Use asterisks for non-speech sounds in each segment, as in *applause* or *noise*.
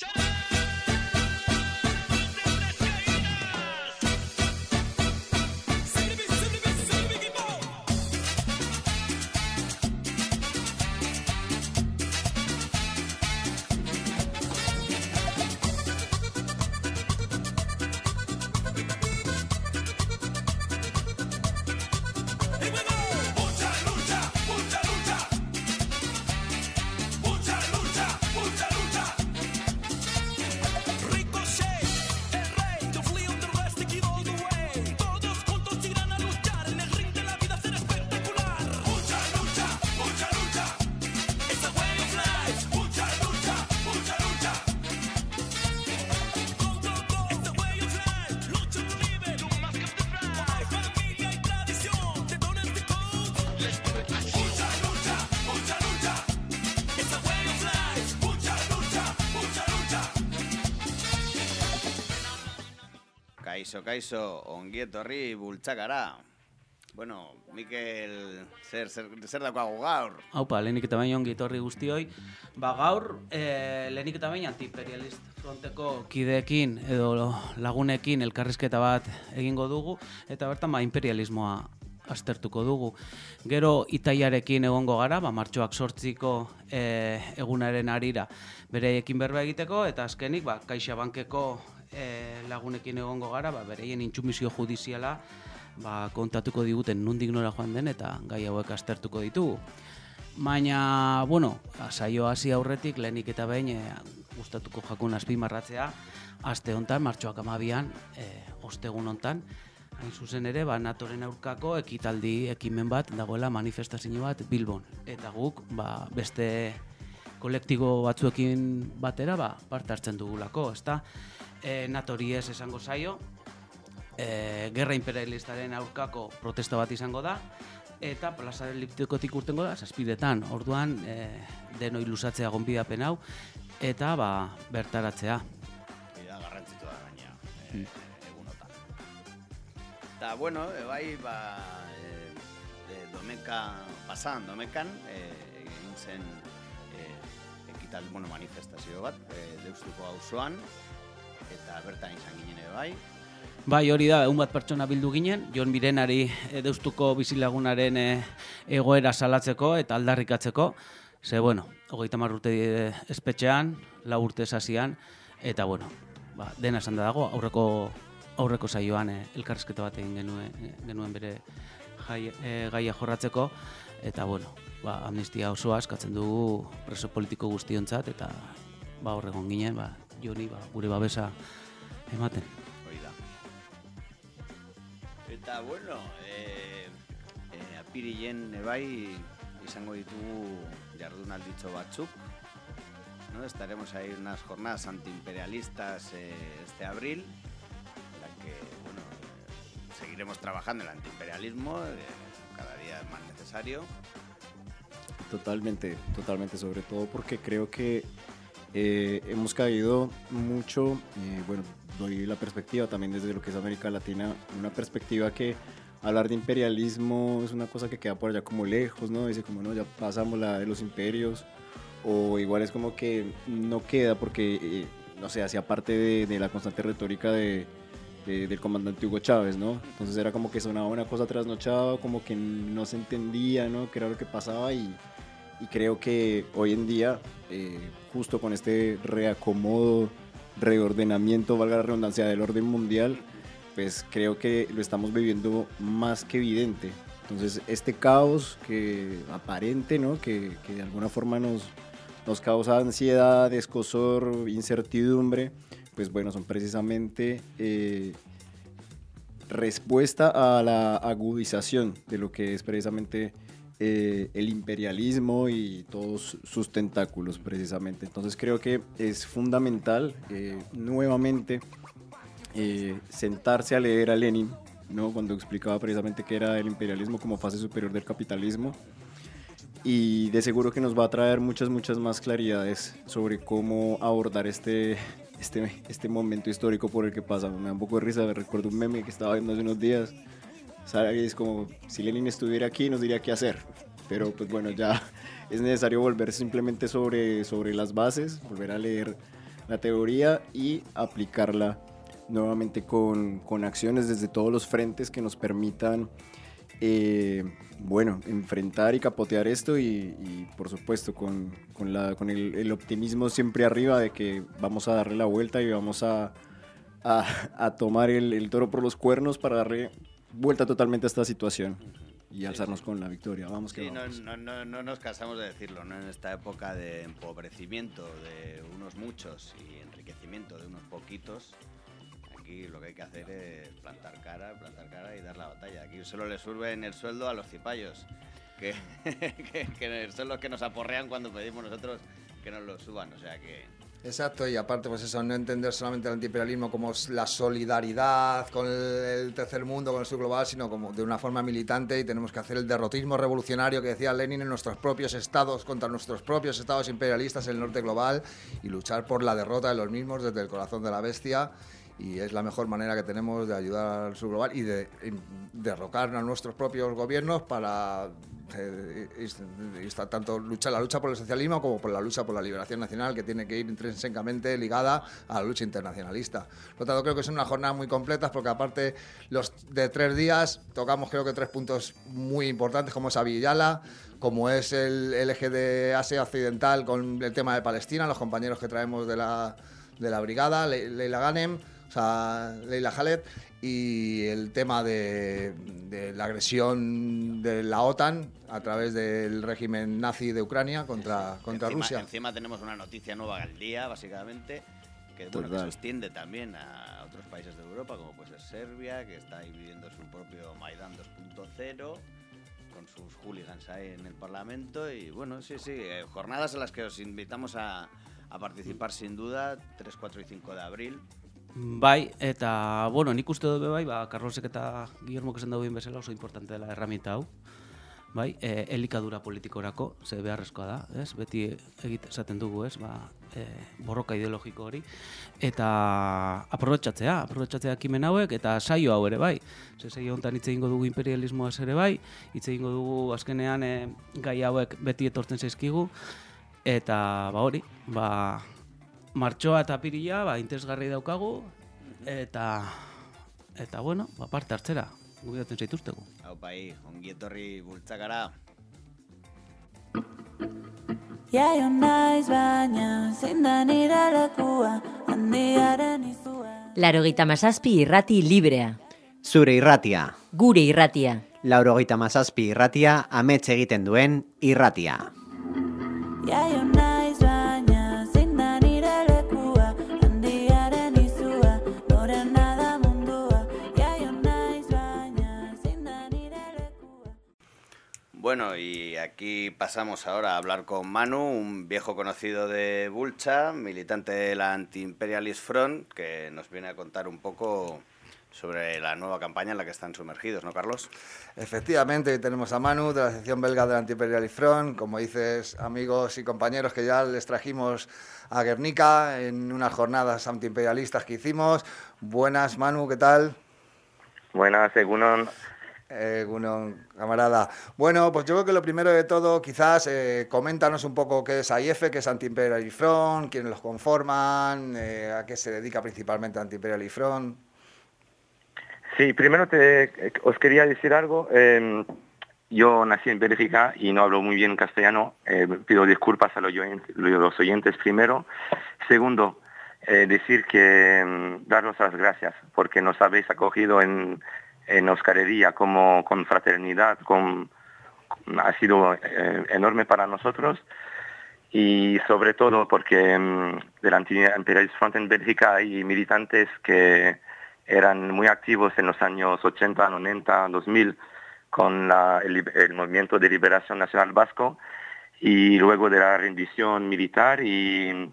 escuchar. Kaixo, kaixo, ongi etorri bultzakara. Bueno, Mikel, zer, zer, zer dakoago gaur? Haupa, lehenik eta bain ongi etorri guztioi. Ba gaur, e, lehenik eta bain antiimperialist fronteko kideekin edo lagunekin elkarrizketa bat egingo dugu, eta bertan ba imperialismoa aztertuko dugu. Gero itaiarekin egongo gara, ba, martxoak sortziko e, egunaren arira bereiekin berba egiteko, eta azkenik ba, Kaixa Bankeko e, lagunekin egongo gara, ba, bereien intsumisio judiziala ba, kontatuko diguten nundik nora joan den eta gai hauek aztertuko ditugu. Baina, bueno, saio hasi aurretik lehenik eta behin e, gustatuko jakun azpimarratzea, aste hontan, martxoak amabian, e, ostegun hontan, hain zuzen ere, ba, natoren aurkako ekitaldi ekimen bat, dagoela manifestazio bat Bilbon. Eta guk, ba, beste kolektibo batzuekin batera, ba, parte hartzen dugulako, ezta? E, natori ez esango zaio, e, gerra imperialistaren aurkako protesta bat izango da, eta plazaren liptikotik urtengo da, zazpidetan, orduan e, denoi lusatzea gonbidapen hau, eta ba, bertaratzea. Ida garrantzitu da gaina, e, egunotan. Eta, bueno, e, bai, ba, e, e, domeka, pasan domekan, e, egin zen e, ekital, bueno, manifestazio bat, e, deustuko hauzoan, eta bertan izan ginen ere bai. Bai, hori da, egun bat pertsona bildu ginen, Jon Birenari e, deustuko bizilagunaren e, egoera salatzeko eta aldarrikatzeko. Ze, bueno, hogeita urte e, espetxean, lau urte esasian, eta, bueno, ba, dena esan da dago, aurreko, aurreko saioan e, elkarrezketa bat egin genuen, genuen bere jai, e, gaia jorratzeko, eta, bueno, ba, amnistia osoa eskatzen dugu preso politiko guztiontzat, eta ba, horregon ginen, ba, joni ba, gure babesa ematen. Hoi da. Eta, bueno, e, e, apirilen ebai izango ditugu jardunalditxo batzuk. ¿no? Estaremos ahí unas jornadas antiimperialistas eh, este abril, en la que bueno, seguiremos trabajando el antiimperialismo, eh, cada día es más necesario. Totalmente, totalmente, sobre todo porque creo que eh, hemos caído mucho, eh, bueno, doy la perspectiva también desde lo que es América Latina, una perspectiva que hablar de imperialismo es una cosa que queda por allá como lejos, ¿no? Dice como, no, ya pasamos la de los imperios, o igual es como que no queda porque, eh, no sé, hacía parte de, de, la constante retórica de, de, del comandante Hugo Chávez, ¿no? Entonces era como que sonaba una cosa trasnochada, como que no se entendía, ¿no? Qué era lo que pasaba y y creo que hoy en día, eh, justo con este reacomodo, reordenamiento, valga la redundancia, del orden mundial, pues creo que lo estamos viviendo más que evidente. Entonces, este caos que aparente, ¿no? que, que de alguna forma nos, nos causa ansiedad, escosor, incertidumbre, pues bueno, son precisamente eh, respuesta a la agudización de lo que es precisamente eh, el imperialismo y todos sus tentáculos precisamente. Entonces creo que es fundamental eh, nuevamente eh, sentarse a leer a Lenin, ¿no? cuando explicaba precisamente que era el imperialismo como fase superior del capitalismo. Y de seguro que nos va a traer muchas, muchas más claridades sobre cómo abordar este, este, este momento histórico por el que pasa. Me da un poco de risa, recuerdo un meme que estaba viendo hace unos días es como si Lenin estuviera aquí nos diría qué hacer. Pero pues bueno, ya *laughs* es necesario volver simplemente sobre, sobre las bases, volver a leer la teoría y aplicarla nuevamente con, con acciones desde todos los frentes que nos permitan eh, bueno, enfrentar y capotear esto y, por supuesto con, con, la, con el, optimismo siempre arriba de que vamos a darle la vuelta y vamos a, a, tomar el, el, toro por los cuernos para darle vuelta totalmente a esta situación y alzarnos con la victoria. Vamos que vamos. No, no, no, nos cansamos de decirlo, ¿no? En esta época de empobrecimiento de unos muchos y enriquecimiento de unos poquitos, aquí lo que hay que hacer es plantar cara, plantar cara y dar la batalla. Aquí solo le suben el sueldo a los cipayos, que, *laughs* que, son los que nos aporrean cuando pedimos nosotros que nos lo suban. O sea que Exacto, y aparte, pues eso, no entender solamente el antiimperialismo como la solidaridad con el tercer mundo, con el sur global, sino como de una forma militante y tenemos que hacer el derrotismo revolucionario que decía Lenin en nuestros propios estados, contra nuestros propios estados imperialistas en el norte global y luchar por la derrota de los mismos desde el corazón de la bestia y es la mejor manera que tenemos de ayudar al sur global y de derrocar a nuestros propios gobiernos para eh, tanto lucha, la lucha por el socialismo como por la lucha por la liberación nacional que tiene que ir intrínsecamente ligada a la lucha internacionalista. Por lo tanto, creo que son unas jornadas muy completas porque aparte los de tres días tocamos creo que tres puntos muy importantes como es Avillala, como es el, eje de Asia Occidental con el tema de Palestina, los compañeros que traemos de la, de la brigada, Leila Ganem, o sea, Leila Khaled, y el tema de, la agresión de la OTAN a través del régimen nazi de Ucrania contra, contra Rusia. Encima tenemos una noticia nueva al día, básicamente, que, se extiende también a otros países de Europa, como puede ser Serbia, que está viviendo su propio Maidan 2.0 con sus hooligans ahí en el Parlamento y bueno, sí, sí, eh, jornadas en las que os invitamos a, a participar sin duda, 3, 4 y 5 de abril, Bai, eta, bueno, nik uste dut bai, ba, Carlosek eta Guillermo esan dagoen bezala oso importante dela herramienta hau. Bai, e, elikadura politikorako, ze beharrezkoa da, ez? Beti egit esaten dugu, ez? Ba, e, borroka ideologiko hori. Eta aprobetxatzea, aprobetxatzea kimen hauek, eta saio hau ere bai. Ze saio honetan hitz egingo dugu imperialismoaz ere bai, hitz egingo dugu azkenean e, gai hauek beti etortzen zaizkigu. Eta, ba hori, ba, martxoa eta pirila, ba, interesgarri daukagu, eta, eta bueno, ba, parte hartzera, gubidatzen zaituztegu. Hau pai, ongi etorri bultzakara. Jaio naiz baina, zein da nire lekua, handiaren izua. Laro mazazpi irrati librea. Zure irratia. Gure irratia. Lauro mazazpi irratia, ametxe egiten duen irratia. Jaio Bueno, y aquí pasamos ahora a hablar con Manu, un viejo conocido de Bulcha, militante de la Anti-Imperialist Front, que nos viene a contar un poco sobre la nueva campaña en la que están sumergidos, ¿no, Carlos? Efectivamente, tenemos a Manu de la sección belga de la Anti-Imperialist Front, como dices, amigos y compañeros que ya les trajimos a Guernica en unas jornadas antiimperialistas que hicimos. Buenas, Manu, ¿qué tal? Buenas, según eh, camarada. Bueno, pues yo creo que lo primero de todo, quizás eh, coméntanos un poco qué es AIF, qué es Anti-Imperial Front, quiénes los conforman, eh, a qué se dedica principalmente Anti-Imperial Front. Sí, primero te, os quería decir algo. Em, yo nací en Bélgica y no hablo muy bien castellano. Eh, pido disculpas a los oyentes, primero. Segundo, decir que em, daros las gracias porque nos habéis acogido en en Oscarería como con fraternidad, con, ha sido eh, enorme para nosotros. Y sobre todo porque um, del Anti-Imperialist Front en Bélgica hay militantes que eran muy activos en los años 80, 90, 2000 con el, movimiento de liberación nacional vasco y luego de la rendición militar y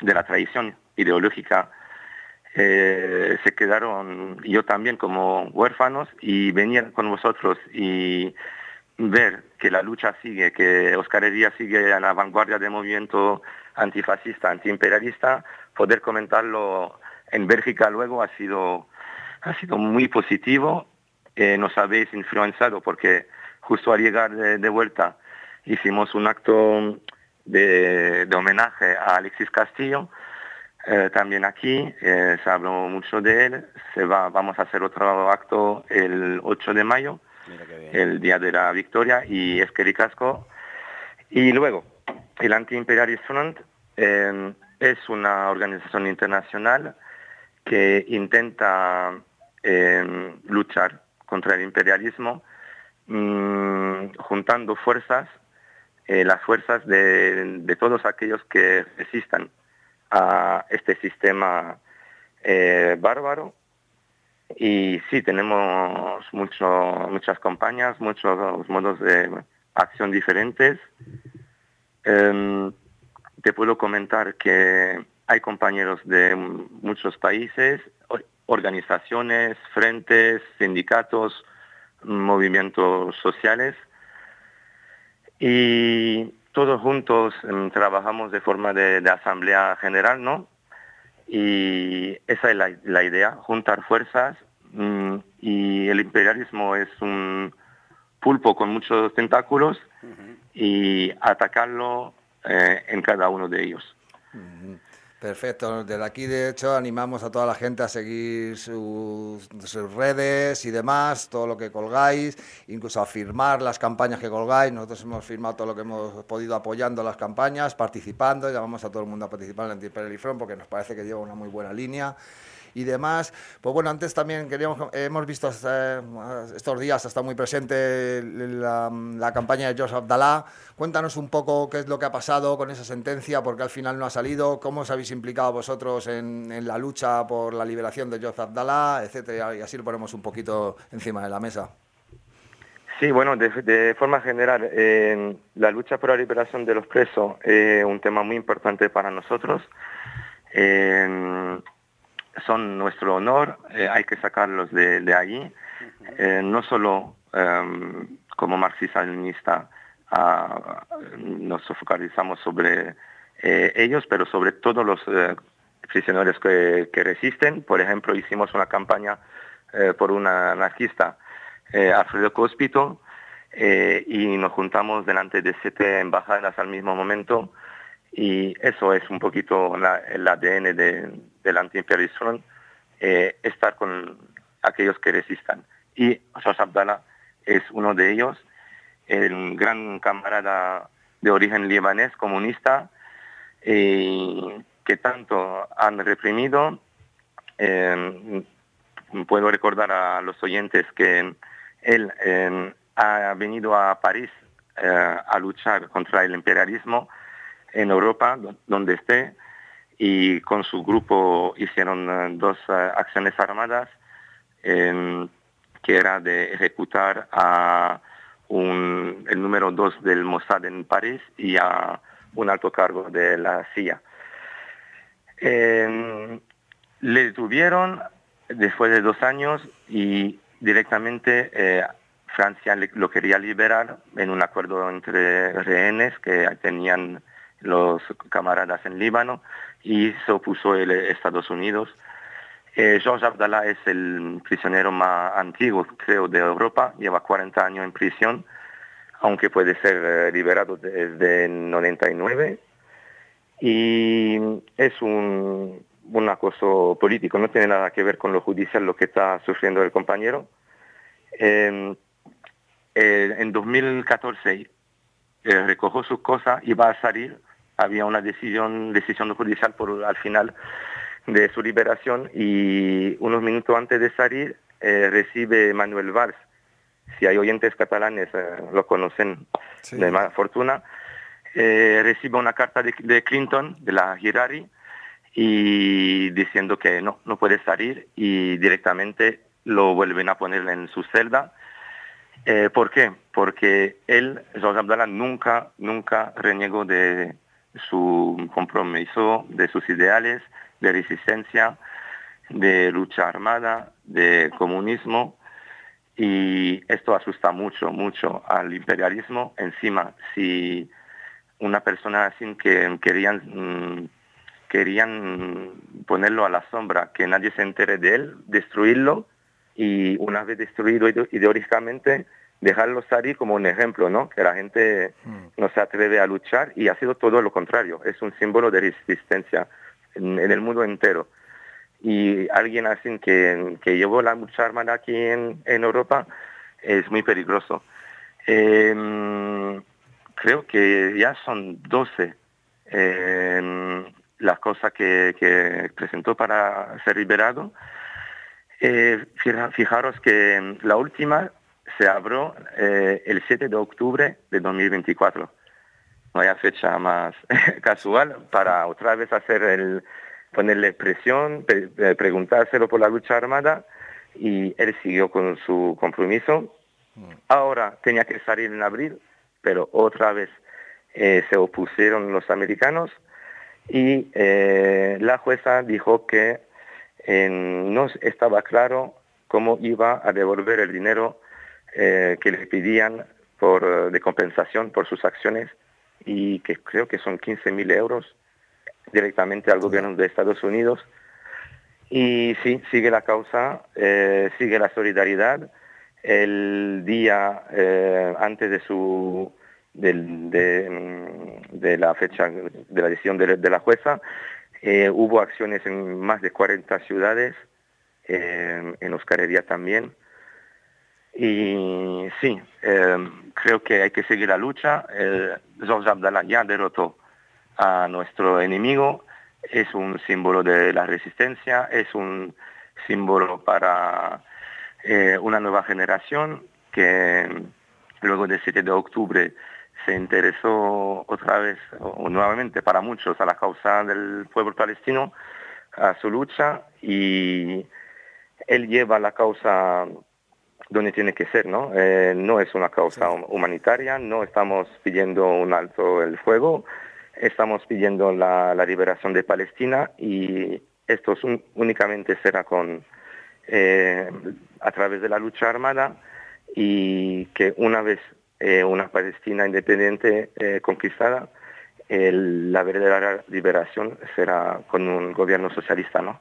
de la traición ideológica eh, se quedaron, yo también como huérfanos, y venir con vosotros y ver que la lucha sigue, que Oscar Hería sigue a la vanguardia del movimiento antifascista, antiimperialista, poder comentarlo en Bélgica luego ha sido, ha sido muy positivo. Eh, nos habéis influenciado porque justo al llegar de, vuelta hicimos un acto de homenaje a Alexis Castillo eh, también aquí, eh, se habló mucho de él, se va, vamos a hacer otro acto el 8 de mayo, el Día de la Victoria, y Esqueri Casco. Y luego, el Anti-Imperialist Front eh, es una organización internacional que intenta eh, luchar contra el imperialismo mm, juntando fuerzas, eh, las fuerzas de, de todos aquellos que resistan a este sistema eh, bárbaro. Y sí, tenemos mucho, muchas campañas, muchos modos de acción diferentes. Em, te puedo comentar que hay compañeros de muchos países, or- organizaciones, frentes, sindicatos, movimientos sociales y todos juntos em, trabajamos de forma de, de asamblea general, ¿no? Y esa es la, la idea, juntar fuerzas mm, y el imperialismo es un pulpo con muchos tentáculos y atacarlo eh, en cada uno de ellos. Perfecto. Desde aquí, de hecho, animamos a toda la gente a seguir sus, sus redes y demás, todo lo que colgáis, incluso a firmar las campañas que colgáis. Nosotros hemos firmado todo lo que hemos podido apoyando las campañas, participando. Llamamos a todo el mundo a participar en el Anti-Imperial Front porque nos parece que lleva una muy buena línea y demás. Pues bueno, antes también queríamos, hemos visto eh, estos días, está muy presente la, campaña de Joseph Abdalá. Cuéntanos un poco qué es lo que ha pasado con esa sentencia, porque al final no ha salido, cómo os habéis implicado vosotros en, la lucha por la liberación de Joseph Abdalá, etcétera, y así lo ponemos un poquito encima de la mesa. Sí, bueno, de, forma general, la lucha por la liberación de los presos es un tema muy importante para nosotros. Son nuestro honor, eh, hay que sacarlos de, de allí, eh, no solo eh, como marxista-leninista ah, nos focalizamos sobre eh, ellos, pero sobre todos los prisioneros que, que resisten. Por ejemplo, hicimos una campaña por una anarquista, Alfredo Cospito, y nos juntamos delante de siete embajadas al mismo momento. Y eso es un poquito la- el ADN de, del anti-imperialist front, eh, estar con aquellos que resistan. Y Josh Abdallah es uno de ellos, el gran camarada de origen libanés, comunista, eh, que tanto han reprimido. Eh, puedo recordar a los oyentes que él eh, ha venido a París a luchar contra el imperialismo en Europa, do- donde esté, y con su grupo hicieron eh, dos eh, acciones armadas, eh, que era de ejecutar a un- el número dos del Mossad en París y a un alto cargo de la CIA. Eh, le detuvieron después de dos años y directamente eh, Francia lo quería liberar en un acuerdo entre rehenes que tenían los camaradas en Líbano y se opuso el Estados Unidos. Eh, George Abdallah es el prisionero más antiguo, creo, de Europa, lleva 40 años en prisión, aunque puede ser eh, liberado desde el 99 y es un, un acoso político, no tiene nada que ver con lo judicial lo que está sufriendo el compañero. Eh, eh, en 2014 eh, recogió sus cosas, iba a salir, había una decisión, decisión judicial por al final de su liberación y unos minutos antes de salir eh, recibe Manuel Valls. Si hay oyentes catalanes, eh, lo conocen Sí. de mala fortuna. Eh, recibe una carta de, de Clinton, de la Hirari, y diciendo que no, no puede salir y directamente lo vuelven a poner en su celda. ¿Por qué? Porque él, George Abdallah, nunca, nunca renegó de su compromiso, de sus ideales, de resistencia, de lucha armada, de comunismo. Y esto asusta mucho, mucho al imperialismo. Encima, si una persona así que querían, mm, querían ponerlo a la sombra, que nadie se entere de él, destruirlo y una vez destruido ide- ideológicamente, dejarlo salir como un ejemplo, ¿no? Que la gente no se atreve a luchar y ha sido todo lo contrario. Es un símbolo de resistencia en, en el mundo entero. Y alguien así que, que llevó la lucha armada aquí en, en Europa es muy peligroso. Eh, creo que ya son 12 eh, las cosas que, que presentó para ser liberado. Eh, fija- fijaros que la última se abrió eh, el 7 de octubre de 2024. No hay fecha más *laughs* casual para otra vez hacer el, ponerle presión, pre- eh, preguntárselo por la lucha armada y él siguió con su compromiso. Ahora tenía que salir en abril, pero otra vez eh, se opusieron los americanos y la jueza dijo que no estaba claro cómo iba a devolver el dinero eh, que le pedían por, eh, de compensación por sus acciones y que creo que son 15 mil euros directamente al gobierno de Estados Unidos. Y sí, sigue la causa, eh, sigue la solidaridad. El día antes de su del- de, mm, de la fecha de la decisión de, la jueza, hubo acciones en más de 40 ciudades, en Euskal Herria también. Y sí, eh, creo que hay que seguir la lucha. El George Abdallah ya derrotó a nuestro enemigo, es un símbolo de la resistencia, es un símbolo para eh, una nueva generación que luego del 7 de octubre se interesó otra vez o, nuevamente para muchos a la causa del pueblo palestino, a su lucha y él lleva la causa donde tiene que ser, ¿no? Eh, no es una causa hum- humanitaria, no estamos pidiendo un alto el fuego, estamos pidiendo la, la liberación de Palestina y esto es un- únicamente será con eh, a través de la lucha armada y que una vez eh, una Palestina independiente conquistada, el- la verdadera liberación será con un gobierno socialista, ¿no?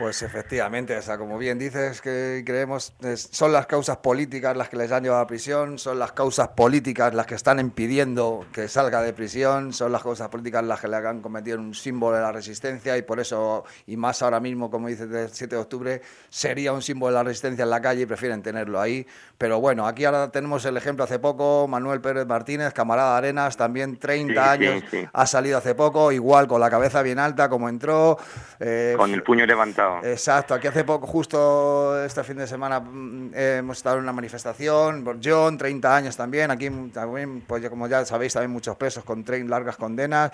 Pues efectivamente, o sea, como bien dices, que creemos, es- son las causas políticas las que les han llevado a prisión, son las causas políticas las que están impidiendo que salga de prisión, son las causas políticas las que le han cometido un símbolo de la resistencia y por eso, y más ahora mismo, como dices, del 7 de octubre, sería un símbolo de la resistencia en la calle y prefieren tenerlo ahí. Pero bueno, aquí ahora tenemos el ejemplo hace poco, Manuel Pérez Martínez, camarada Arenas, también 30 Sí, sí, años, sí. ha salido hace poco, igual con la cabeza bien alta como entró. eh, Con el puño levantado. Exacto, aquí hace poco, justo este fin de semana, eh, hemos estado en una manifestación, por John, 30 años también, aquí mm, también, pues como ya sabéis, también muchos presos con tre- largas condenas,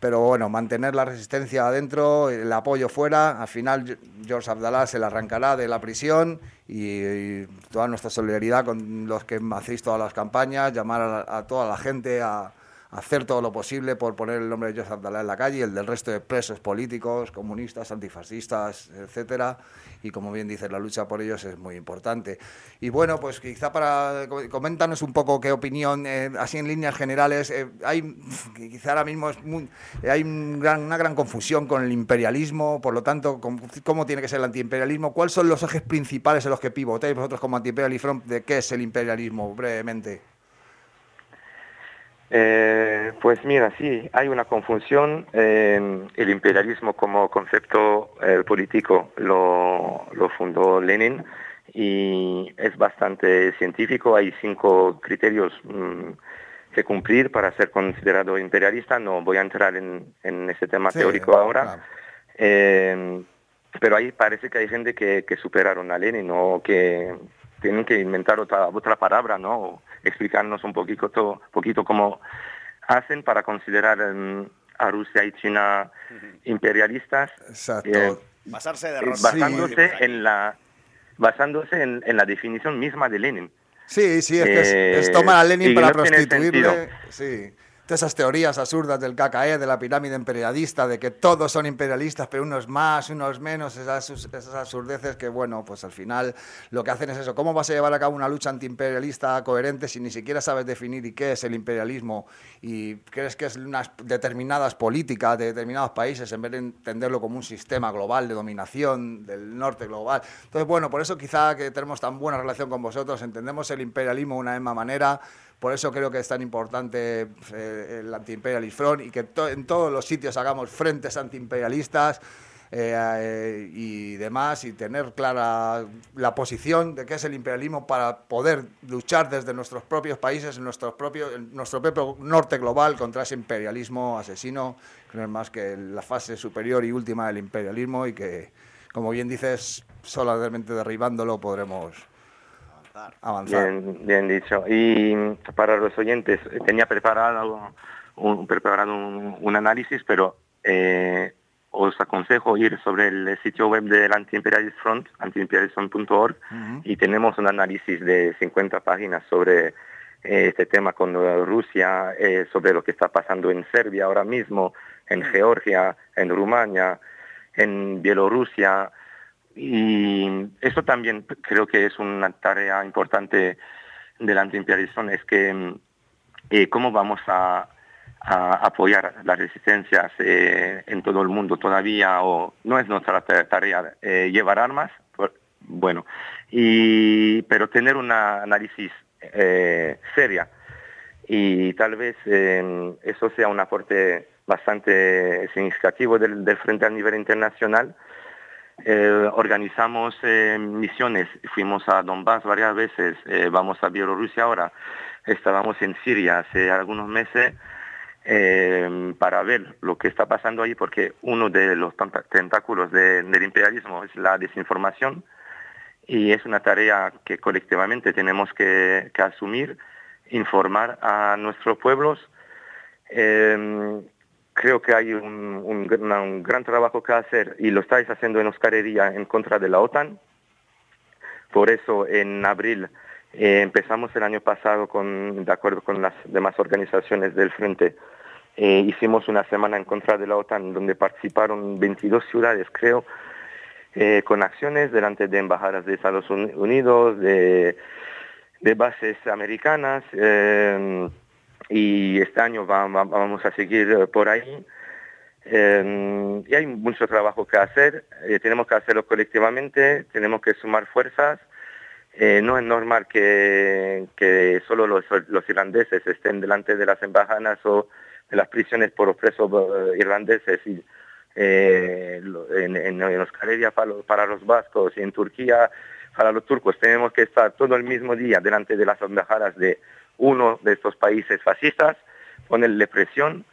pero bueno, mantener la resistencia adentro, el apoyo fuera, al final George Abdallah se le arrancará de la prisión y, y toda nuestra solidaridad con los que hacéis todas las campañas, llamar a, a toda la gente a hacer todo lo posible por poner el nombre de Joseph Abdallah en la calle el del resto de presos políticos, comunistas, antifascistas, etcétera. Y como bien dice, la lucha por ellos es muy importante. Y bueno, pues quizá para coméntanos un poco qué opinión, eh, así en líneas generales, eh, hay quizá ahora mismo es muy- hay un gran- una gran confusión con el imperialismo, por lo tanto, ¿cómo, tiene que ser el antiimperialismo? ¿Cuáles son los ejes principales en los que pivotéis vosotros como Anti-Imperialist Front de qué es el imperialismo, brevemente? Eh, pues mira, sí, hay una confusión. eh, el imperialismo como concepto eh, político lo, lo fundó Lenin y es bastante científico. Hay cinco criterios mm, que cumplir para ser considerado imperialista. No voy a entrar en, en ese tema Sí, teórico ahora. claro. Eh, pero ahí parece que hay gente que, que superaron a Lenin o que tienen que inventar otra, otra palabra, ¿no? Explicarnos un poquito, to- poquito cómo hacen para considerar em, a Rusia y China imperialistas, Exacto. eh, Basarse de eh, basándose en la basándose en, en la definición misma de Lenin. Sí, sí, es que es, Eh, es tomar a Lenin para no prostituirle. Sí. Todas esas teorías absurdas del KKE, de la pirámide imperialista, de que todos son imperialistas, pero unos más, unos menos, esas, absurdeces que, bueno, pues al final lo que hacen es eso. ¿Cómo vas a llevar a cabo una lucha antiimperialista coherente si ni siquiera sabes definir y qué es el imperialismo y crees que es unas determinadas políticas de determinados países en vez de entenderlo como un sistema global de dominación del norte global? Entonces, bueno, por eso quizá que tenemos tan buena relación con vosotros, entendemos el imperialismo de una misma manera, Por eso creo que es tan importante eh, el Anti-Imperialist Front y que to- en todos los sitios hagamos frentes antiimperialistas eh, eh, y demás y tener clara la posición de qué es el imperialismo para poder luchar desde nuestros propios países, en, nuestros propios, en nuestro propio norte global contra ese imperialismo asesino, que no es más que la fase superior y última del imperialismo y que, como bien dices, solamente derribándolo podremos avanzar. Bien, bien dicho. Y para los oyentes, eh, tenía preparado un, preparado un, un análisis, pero eh, os aconsejo ir sobre el sitio web del Anti-Imperialist Front, antiimperialism.org, y tenemos un análisis de 50 páginas sobre eh, este tema con Rusia, eh, sobre lo que está pasando en Serbia ahora mismo, en Georgia, en Rumania, en Bielorrusia, y eso también creo que es una tarea importante del antiimperialismo, es que eh, cómo vamos a, apoyar las resistencias eh, en todo el mundo todavía, o no es nuestra ta- tarea eh, llevar armas, bueno, pero tener un análisis seria y tal vez eh, eso sea un aporte bastante significativo del frente a nivel internacional. Eh, organizamos eh, misiones, fuimos a Donbass varias veces, eh, vamos a Bielorrusia ahora, estábamos en Siria hace algunos meses para ver lo que está pasando ahí, porque uno de los tentáculos de- del imperialismo es la desinformación y es una tarea que colectivamente tenemos que, asumir, informar a nuestros pueblos. Creo que hay un, gran- trabajo que hacer y lo estáis haciendo en Euskal Herria en contra de la OTAN. Por eso en abril eh, empezamos el año pasado con, de acuerdo con las demás organizaciones del Frente, eh, hicimos una semana en contra de la OTAN donde participaron 22 ciudades, creo, eh, con acciones delante de embajadas de Estados Uni- Unidos, de bases americanas. Y este año va- va- vamos a seguir eh, por ahí. Eh, y hay mucho trabajo que hacer, eh, tenemos que hacerlo colectivamente, tenemos que sumar fuerzas. Eh, no es normal que, que solo los, irlandeses estén delante de las embajadas o de las prisiones por los presos irlandeses y en, en, en para los vascos y en Turquía para los turcos. Tenemos que estar todo el mismo día delante de las embajadas de uno de estos países fascistas, ponerle presión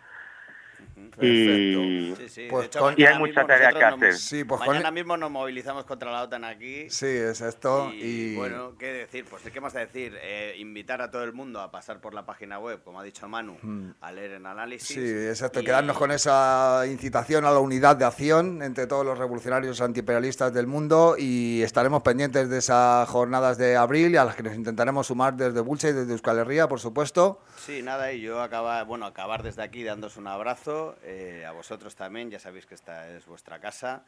y, Sí, sí. Pues hecho, con- y hay mucha tarea que nos- hacer. Sí, pues con- mañana mismo nos movilizamos contra la OTAN aquí. Sí, es esto. Y, Y, bueno, ¿qué decir? Pues qué más decir, Eh, invitar a todo el mundo a pasar por la página web, como ha dicho Manu, a leer en análisis. Sí, exacto, y- quedarnos con esa incitación a la unidad de acción entre todos los revolucionarios antiimperialistas del mundo y estaremos pendientes de esas jornadas de abril a las que nos intentaremos sumar desde Bulcha y desde Euskal Herria, por supuesto. Sí, nada, y yo acaba, bueno, acabar desde aquí dándos un abrazo, eh, a vosotros también, ya sabéis que esta es vuestra casa,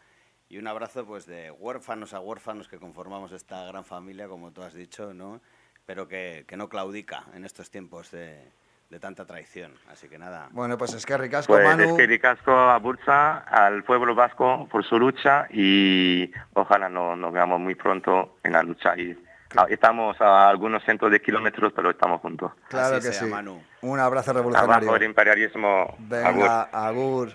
y un abrazo pues de huérfanos a huérfanos que conformamos esta gran familia, como tú has dicho, ¿no? Pero que, que no claudica en estos tiempos de, de tanta traición. Así que nada. Bueno, pues es que ricasco, Pues Manu. es que ricasco a Bursa, al pueblo vasco por su lucha y ojalá no- nos veamos muy pronto en la lucha. Y, estamos a algunos cientos de kilómetros, pero estamos juntos. Claro Así que sea, sí. Manu. Un abrazo Abajo revolucionario. el imperialismo. Venga, agur.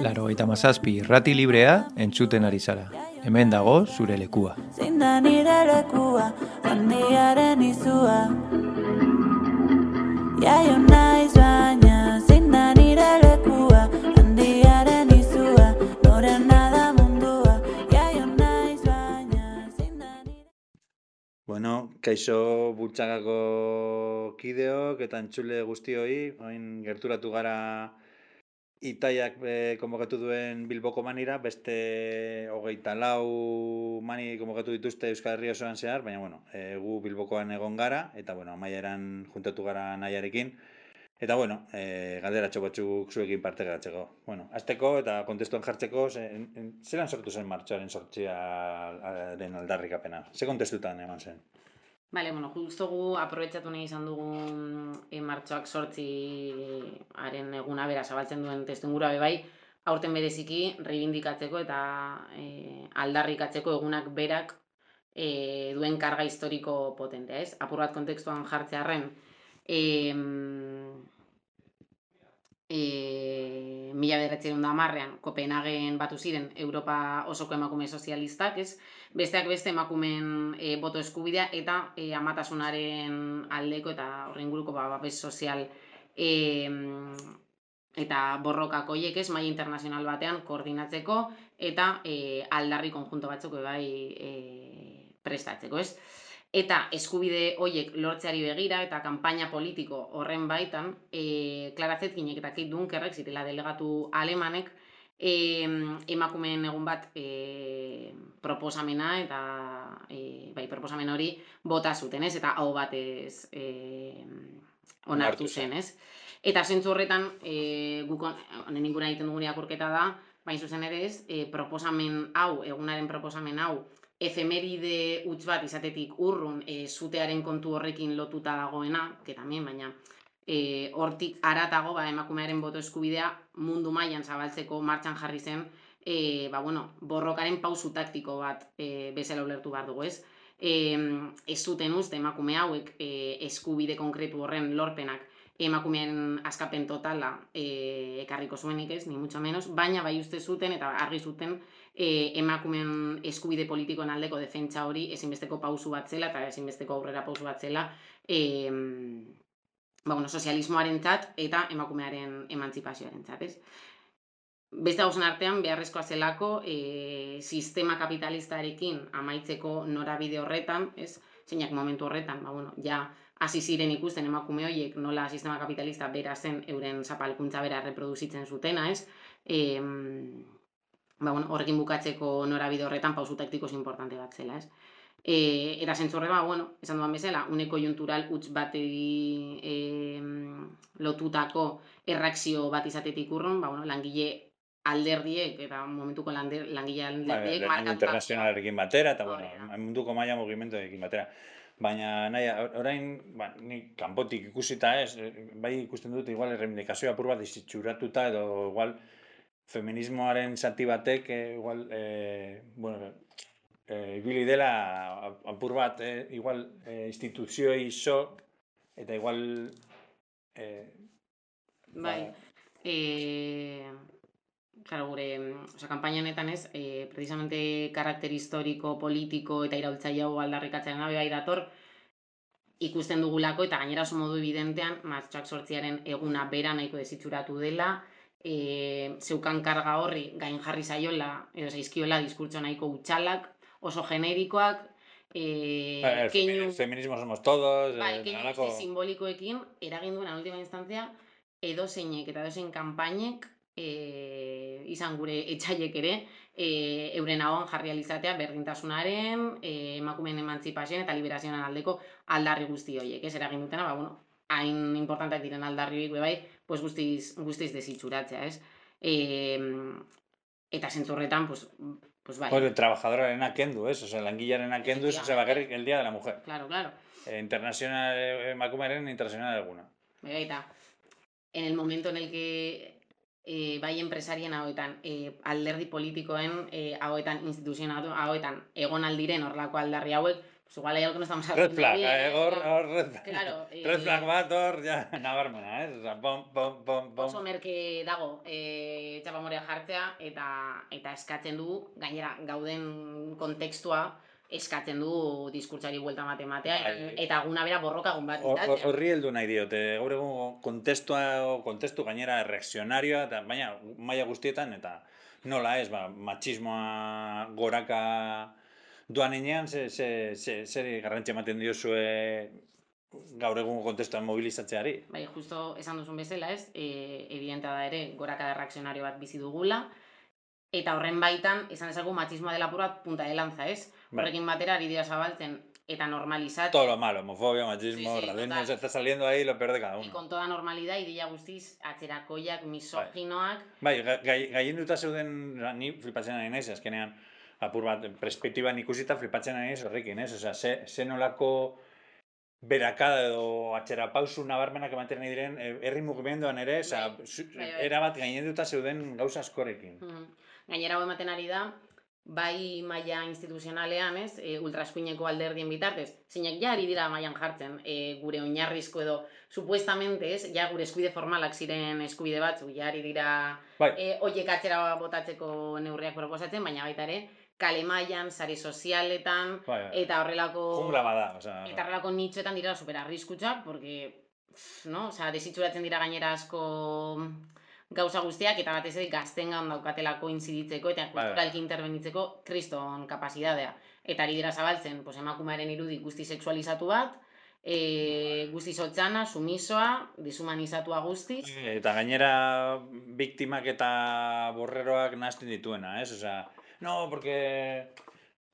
Laro eta mazazpi irrati librea entzuten ari zara. Hemen dago zure lekua. zein da nire lekua handiaren izua Jaio naiz baina norena da mundua Jaio naiz baina zein da nire Bueno, kaixo bultzagako kideok eta entzule guztioi, oin gerturatu gara Itaiak e, konbokatu duen Bilboko manira, beste hogeita lau mani konbokatu dituzte Euskal Herria osoan zehar, baina bueno, e, gu Bilbokoan egon gara, eta bueno, amaieran juntatu gara nahiarekin, Eta bueno, e, galderatxo batzuk zuekin parte gatzeko. Bueno, azteko eta kontestuan jartzeko, zelan sortu zen martxoaren sortziaren aldarrikapena? Ze kontestutan eman zen? Bale, bueno, justo gu aprobetsatu nahi izan dugun e, martxoak sortzi haren eguna bera zabaltzen duen testu ingurua be bai, aurten bereziki reivindikatzeko eta e, aldarrikatzeko egunak berak e, duen karga historiko potentea, ez? Apur bat kontekstuan jartzearren, e, e, mila bederatzeron da marrean, Kopenhagen batu ziren Europa osoko emakume sozialistak, ez? Besteak beste emakumen e, boto eskubidea eta e, amatasunaren aldeko eta horren guruko ba, babes sozial e, eta borrokak hoiek ez, mai internazional batean koordinatzeko eta e, aldarri konjunto batzuk bai e, prestatzeko, ez? Eta eskubide hoiek lortzeari begira eta kanpaina politiko horren baitan, e, Clara Zetkinek eta Kate Dunkerrek zirela delegatu alemanek, e, emakumeen egun bat e, proposamena eta e, bai, proposamen hori bota zuten, ez? Eta hau batez e, Onartu zen. ez? Eta zentzu horretan, e, guk on- honen egiten dugun irakurketa da, bain zuzen ere ez, e, proposamen hau, egunaren proposamen hau, efemeride huts bat izatetik urrun e, zutearen kontu horrekin lotuta dagoena, que también, baina e, hortik aratago ba, emakumearen boto eskubidea mundu mailan zabaltzeko martxan jarri zen e, ba, bueno, borrokaren pausu taktiko bat e, bezala ulertu behar dugu, ez? E, ez zuten uste emakume hauek e, eskubide konkretu horren lorpenak emakumearen askapen totala e, ekarriko zuenik ez, ni mucho menos, baina bai uste zuten eta argi zuten e, emakumeen eskubide politikoen aldeko defentsa hori ezinbesteko pausu bat zela eta ezinbesteko aurrera pausu bat zela e, ba, bueno, sozialismoarentzat eta emakumearen emantzipazioarentzat, ez? Beste gauzen artean, beharrezkoa zelako e, sistema kapitalistarekin amaitzeko norabide horretan, ez? Zeinak momentu horretan, ba, bueno, ja hasi ziren ikusten emakume horiek nola sistema kapitalista bera zen euren zapalkuntza bera reproduzitzen zutena, ez? E, ba, bueno, horrekin bukatzeko norabide horretan pausu taktiko importante bat zela, ez? E, eta zentzu horre, ba, bueno, esan duan bezala, une konjuntural huts bateri e, lotutako erreakzio bat izatetik urrun, ba, bueno, langile alderdiek eta momentuko lande, langile Bai, alderdiek lehenengo markatu internazionalarekin batera, eta bueno, munduko maila mugimenduekin batera. Baina, nahi, orain, ba, nik kanpotik ikusita ez, eh, bai ikusten dut, igual, erreimendikazio apur bat izitxuratuta, edo, igual, feminismoaren zati batek, eh, igual, eh, bueno, eh, ibili dela apur bat, eh, igual, eh, instituzioei so, eta igual, eh, Bai. Eh, claro, gure, osea, kanpaina honetan ez, eh, precisamente karakter historiko, politiko eta iraultzaile hau aldarrikatzen gabe bai dator, ikusten dugulako eta gainera oso modu evidentean, martxoak sortziaren eguna bera nahiko desitxuratu dela, e, zeukan karga horri gain jarri zaiola, edo zaizkiola diskurtso nahiko utxalak, oso generikoak, e, Bai, el keinu, feminismo somos todos, bai, eh, keinu guzti simbolikoekin eragin duena en última instancia edozeinek eta edozein kanpainek e, izan gure etxaiek ere e, euren ahoan jarri alizatea berdintasunaren, e, emakumeen emantzipazioen eta liberazioaren aldeko aldarri guzti horiek, ez eragin dutena, ba, bueno, hain importanteak diren aldarri horiek bai, pues guztiz, guztiz desitxuratzea, ez? E, eta zentzu horretan, pues, pues bai. Joder, trabajadorarena kendu, ez? Osea, langilearena kendu, ez? Osea, bakarrik el día de la mujer. Claro, claro. Eh, internacional, eh, emakumearen internacional alguna. Bai, eta en el momento en el que e, bai enpresarien hauetan, e, alderdi politikoen e, hauetan, instituzioen hau- hauetan, egon aldiren horlako aldarri hauek, pues igual hay algo que no estamos Red haciendo flag, eh, hor, hor, red flag. Claro, *laughs* eh, Red flag bat hor, ja, nabarmena, ez? Osea, pom, pom, pom, pom. oso merke dago e, txapamorea jartzea eta eta eskatzen du gainera gauden kontekstua eskatzen du diskurtsari buelta bat ematea eta, Bai. eta guna bera bat Hor- hor- izatea. Horri heldu nahi diote, gaur egun kontestua, kontestu gainera reakzionarioa, eta baina maila guztietan, eta nola ez, ba, matxismoa goraka doan enean, ze, ze, ze, zer garrantzia ematen diozue gaur egun kontestuan mobilizatzeari. Bai, justo esan duzun bezala, ez? E, evidenta da ere, gorakada reakzionario bat bizi dugula, eta horren baitan, esan dezagun matxismoa dela apur bat punta de lanza, ez? Bai. Horrekin batera ari dira zabaltzen eta normalizatzen. Todo lo malo, homofobia, machismo, Sí, sí, racismo, total. se está saliendo ahí lo peor de cada Y uno. con toda normalidad, ideia guztiz, atzerakoiak, misoginoak, Bai, ga- gai, gaienduta zeuden, ni flipatzen ari naiz, azkenean, apur bat, perspektiban ikusita flipatzen ari naiz horrekin, ez? Osea, ze, ze nolako berakada edo atxera pausu nabarmenak ematen nahi diren eh, herri mugimenduan ere, osea, zu- bai, bai. erabat gainetuta zeuden gauza askorekin. Mhm. Gainera hau ematen ari da, bai maila instituzionalean, ez, e, ultraskuineko alderdien bitartez, zeinak ja ari dira mailan jartzen, e, gure oinarrizko edo, supuestamente, ez, ja gure eskubide formalak ziren eskubide batzuk, ja ari dira Bai. e, oiek atzera botatzeko neurriak proposatzen, baina baita ere, kale mailan, sare sozialetan, Bai, bai. eta horrelako... Jungla bada, osea. Eta horrelako nitxoetan dira super arriskutsak, porque, pff, no? Osea, desitxuratzen dira gainera asko gauza guztiak, eta batez ere gaztengan daukatelako inziditzeko, eta Bai, bai. kulturalki interbenitzeko kriston kapazidadea. Eta ari dira zabaltzen, pues, emakumearen irudi guzti sexualizatu bat, e, guzti sotzana, sumisoa, deshumanizatua guztiz, Eta gainera biktimak eta borreroak nahasten dituena, ¿es? O sea, no, porque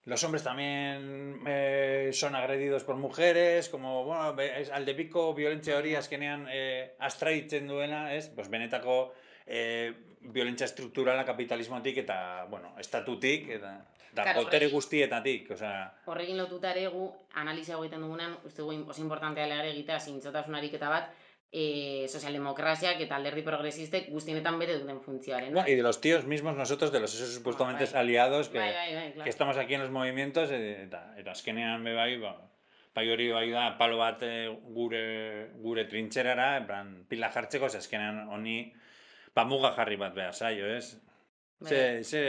los hombres también eh, son agredidos por mujeres, como, bueno, be- es, alde piko violentzia hori azkenean eh, astraitzen duena, ez? Pues benetako eh, violentzia estrukturala kapitalismotik eta, bueno, estatutik, eta, eta Claro, botere guztietatik, osea, Horrekin lotuta ere gu, analizia egiten dugunean, uste dugu oso importantea ere egitea zintzotasun ariketa bat, e, sozialdemokraziak eta alderdi progresistek guztienetan bete duten funtzioaren. No, y de los tíos mismos nosotros, de los esos supuestamente bai. aliados que, Bai, bai, bai, claro. que estamos aquí en los movimientos, eh, eta, eta azkenean be bai, ba, bai hori bai da, palo bat gure, gure trintxerara, en plan, pila jartzeko, ze azkenean honi, ba, muga jarri bat behar zaio, ez? Ze, Bai. ze,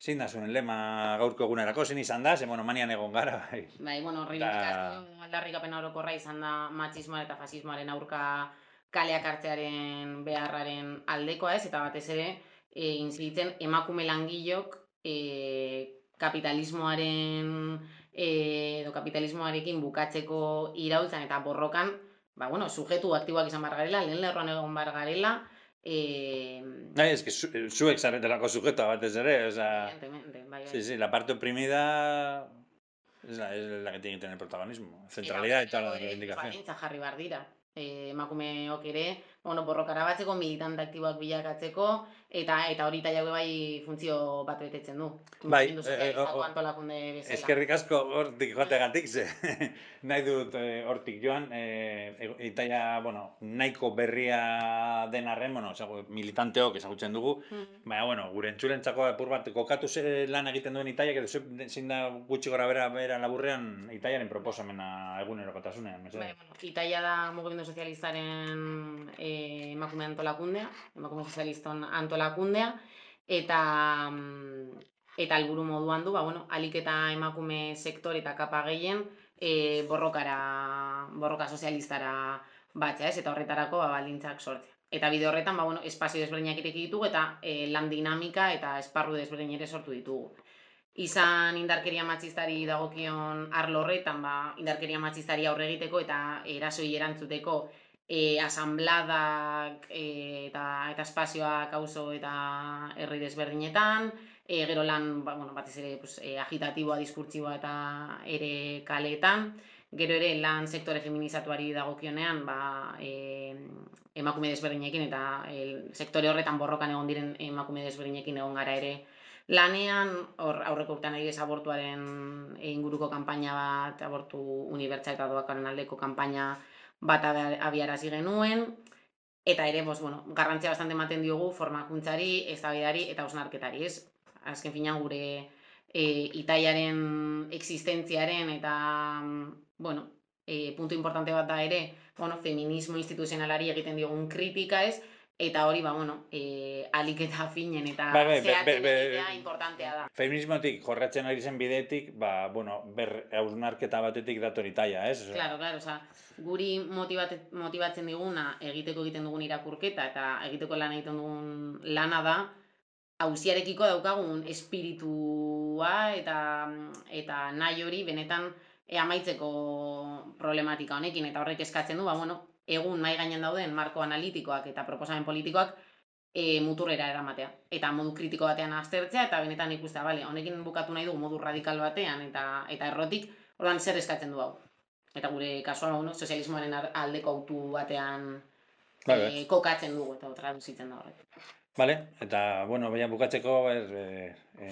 zein da zuen lema gaurko egunerako, zein izan da, ze, bueno, manian egon gara, bai. Bai, bueno, reivindikazio aldarrikapen orokorra izan da matxismoaren eta fasismoaren aurka kaleak hartzearen beharraren aldekoa ez, eta batez ere, e, inziditzen emakume langilok e, kapitalismoaren e, edo kapitalismoarekin bukatzeko iraultzan eta borrokan, ba, bueno, sujetu aktiboak izan bar garela, lehen lerroan egon bar garela, e, Bai, es que zu, zuek zaretelako sujeta batez ere, o sea, evidentemente, bai, bai. sí, sí, la parte oprimida es la, es la que tiene que tener protagonismo, centralidad y toda la reivindicación. Baldintza jarri behar dira. E, emakumeok ere, bueno, borrokara batzeko, militante aktiboak bilakatzeko, eta eta hori jaue bai funtzio bat betetzen du. Bai, o- antolakunde bezala. Eskerrik asko hortik joategatik, ze *laughs* nahi dut eh, hortik joan, e- itaia, bueno, nahiko berria den arren, bueno, ezagu, militanteok ezagutzen dugu, Mhm. baina, bueno, gure entzurentzako apur bat, kokatu ze lan egiten duen itaiak, edo ze- zein da gutxi gora bera, bera laburrean itaiaren proposamena egunerokotasunean, Bai, bueno, Italia da mugimendu sozialistaren e, emakume antolakundea, emakume sozialiston antolakundea, eta mm, eta helburu moduan du, ba, bueno, alik eta emakume sektore eta kapa gehien e, borrokara, borroka sozialistara batzea, ez? Eta horretarako ba, baldintzak sortzea. Eta bide horretan, ba, bueno, espazio desberdinak ireki ditugu eta e, lan dinamika eta esparru desberdin ere sortu ditugu. Izan indarkeria matxistari dagokion arlo horretan, ba, indarkeria matxistari aurre egiteko eta erasoi erantzuteko e, asambladak e, eta, eta espazioak auzo eta herri desberdinetan, e, gero lan, ba, bueno, batez ere pues, e, agitatiboa, diskurtsiboa eta ere kaleetan, gero ere lan sektore feminizatuari dagokionean, ba, e, emakume desberdinekin eta e, sektore horretan borrokan egon diren emakume desberdinekin egon gara ere. Lanean, hor aurreko urtean adibidez abortuaren inguruko kanpaina bat, abortu unibertsal eta doakaren aldeko kanpaina bat abia- abiarazi genuen, eta ere, bos, bueno, garrantzia bastante ematen diogu formakuntzari, eztabaidari eta osnarketari, ez? Azken finean gure e, itaiaren existentziaren eta, bueno, e, puntu importante bat da ere, bueno, feminismo instituzionalari egiten diogun kritika, ez? Eta hori, ba, bueno, e, alik eta finen eta be- zehatzen be- be- egitea importantea da. Feminismotik jorratzen ari zen bidetik, ba, bueno, ber hausnarketa batetik dator itaia, ez? Claro, claro, osea, guri motibate, motibatzen diguna egiteko egiten dugun irakurketa eta egiteko lan egiten dugun lana da auziarekiko daukagun espiritua eta eta nahi hori benetan e, amaitzeko problematika honekin eta horrek eskatzen du, ba, bueno, egun mai gainen dauden marko analitikoak eta proposamen politikoak e, muturrera eramatea. Eta modu kritiko batean aztertzea eta benetan ikustea, bale, honekin bukatu nahi dugu modu radikal batean eta eta errotik, orduan zer eskatzen du hau. Eta gure kasuan, bueno, sozialismoaren ar- aldeko autu batean Bai, eh, bai. kokatzen dugu eta traduzitzen da horrek. Vale, eta, bueno, baina bukatzeko, ber, e, e,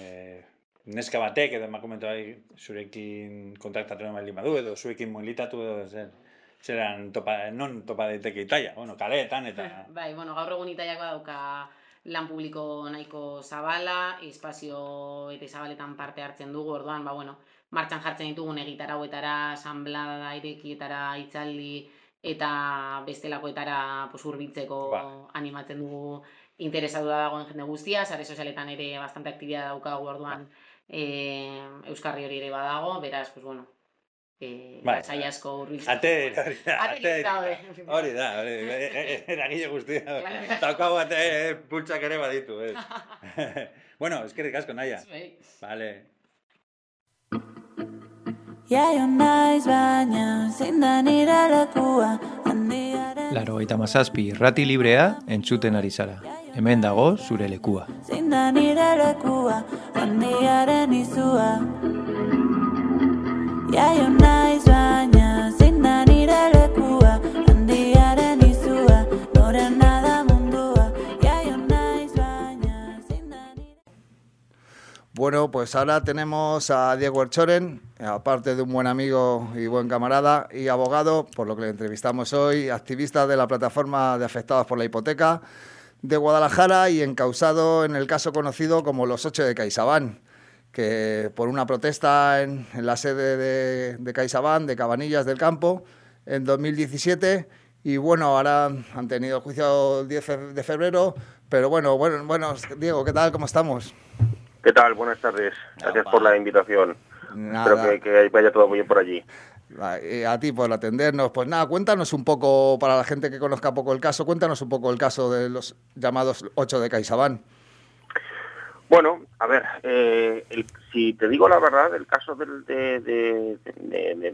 neska batek edo emakumentu zurekin kontaktatu nahi badu edo zurekin moilitatu edo zer, zeran topa, non topa daiteke itaia, bueno, kaleetan eta... Bai, bueno, gaur egun itaiak badauka lan publiko nahiko zabala, espazio eta zabaletan parte hartzen dugu, orduan, ba, bueno, martxan jartzen ditugun egitarauetara, asamblada irekietara, itzaldi eta bestelakoetara pues, urbiltzeko Ba. animatzen dugu interesatu da dagoen jende guztia, sare sozialetan ere bastante aktibidad daukagu orduan eh, Euskarri hori ere badago, beraz, pues, bueno, e, bai. asko urriz. Ate, hori da, ate, hori da, eragile guztia, taukau bate eh, pultsak ere baditu, ez. *laughs* bueno, eskerrik asko, naia. Bai. Vale. Iaio naiz baina, zindan iralakua, Laro eta mazazpi irrati librea entzuten ari zara. Hemen dago zure lekua. Zindan irelekua, handiaren izua. Zindan irelekua, handiaren izua. Bueno, pues ahora tenemos a Diego Erchoren, aparte de un buen amigo y buen camarada y abogado, por lo que le entrevistamos hoy, activista de la plataforma de afectados por la hipoteca de Guadalajara y encausado en el caso conocido como los ocho de CaixaBank, que por una protesta en, en la sede de, de CaixaBank, de Cabanillas del Campo, en 2017, y bueno, ahora han tenido juicio el 10 fe- de febrero, pero bueno, bueno, bueno, Diego, ¿qué tal? ¿Cómo estamos? ¿Qué tal? Buenas tardes. Gracias por la invitación. Nada. Espero que, que vaya todo muy bien por allí. A, a ti por atendernos. Pues nada, cuéntanos un poco, para la gente que conozca poco el caso, cuéntanos un poco el caso de los llamados 8 de CaixaBank. Bueno, a ver, eh, si te digo la verdad, el caso de,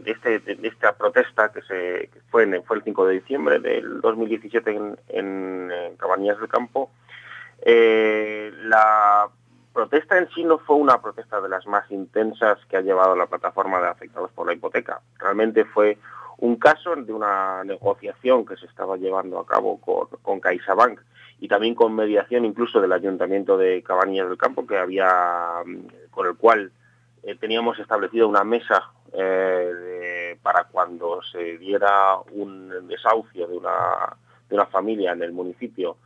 este- esta protesta que, se, fue, fue el 5 de diciembre del 2017 en, en, en Cabanillas del Campo, eh, la protesta en sí no fue una protesta de las más intensas que ha llevado la plataforma de afectados por la hipoteca. Realmente fue un caso de una negociación que se estaba llevando a cabo con, con CaixaBank y también con mediación incluso del Ayuntamiento de Cabanillas del Campo, que había mm, con el cual eh, teníamos establecido una mesa eh, para cuando se diera un desahucio de una, de una familia en el municipio,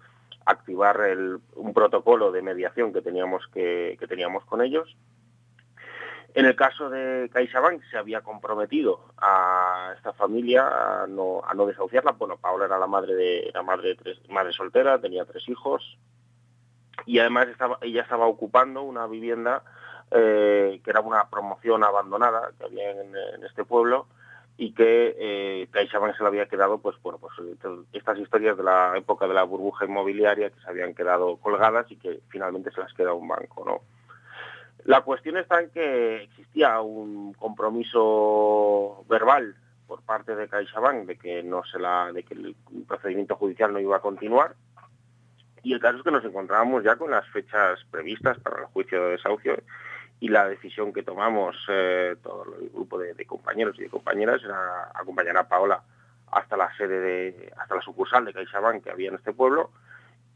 activar el- un protocolo de mediación que teníamos, que, que teníamos con ellos. En el caso de CaixaBank se había comprometido a esta familia a no, desahuciarla. Bueno, Paola era la madre de era madre soltera, tenía tres hijos y además ella estaba ocupando una vivienda eh, que era una promoción abandonada que había en, este pueblo y que eh, CaixaBank se le había quedado, pues bueno, pues estas historias de la época de la burbuja inmobiliaria que se habían quedado colgadas y que finalmente se las queda un banco, ¿no? La cuestión está en que existía un compromiso verbal por parte de CaixaBank de que de que el procedimiento judicial no iba a continuar. Y el caso es que nos encontrábamos ya con las fechas previstas para el juicio de desahucio y la decisión que tomamos eh, todo el grupo de, de compañeros y de compañeras era acompañar a Paola hasta la sede de, hasta la sucursal de CaixaBank que había en este pueblo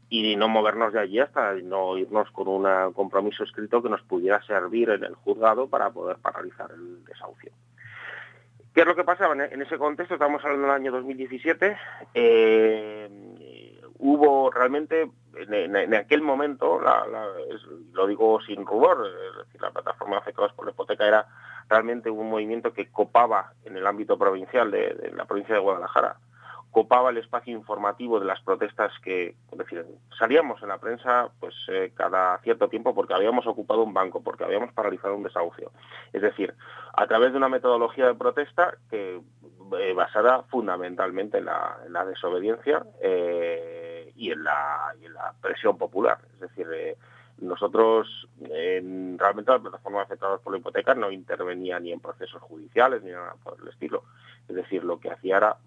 y no movernos de allí hasta no irnos con un compromiso escrito que nos pudiera servir en el juzgado para poder paralizar el desahucio. ¿Qué es lo que pasaba en ese contexto? Estamos hablando del año 2017. eh, hubo realmente, en, aquel momento, lo digo sin rubor, es decir, la plataforma afectados por la hipoteca era realmente un movimiento que copaba en el ámbito provincial de la provincia de Guadalajara, copaba el espacio informativo de las protestas que, es decir, salíamos en la prensa pues eh, cada cierto tiempo porque habíamos ocupado un banco, porque habíamos paralizado un desahucio. Es decir, a través de una metodología de protesta que eh, basada fundamentalmente en la, en la desobediencia eh, y, en la, y en la presión popular. Es decir, nosotros en- realmente la plataforma de afectados por la hipoteca no intervenía ni en procesos judiciales ni nada por el estilo. Es decir, lo que hacía era,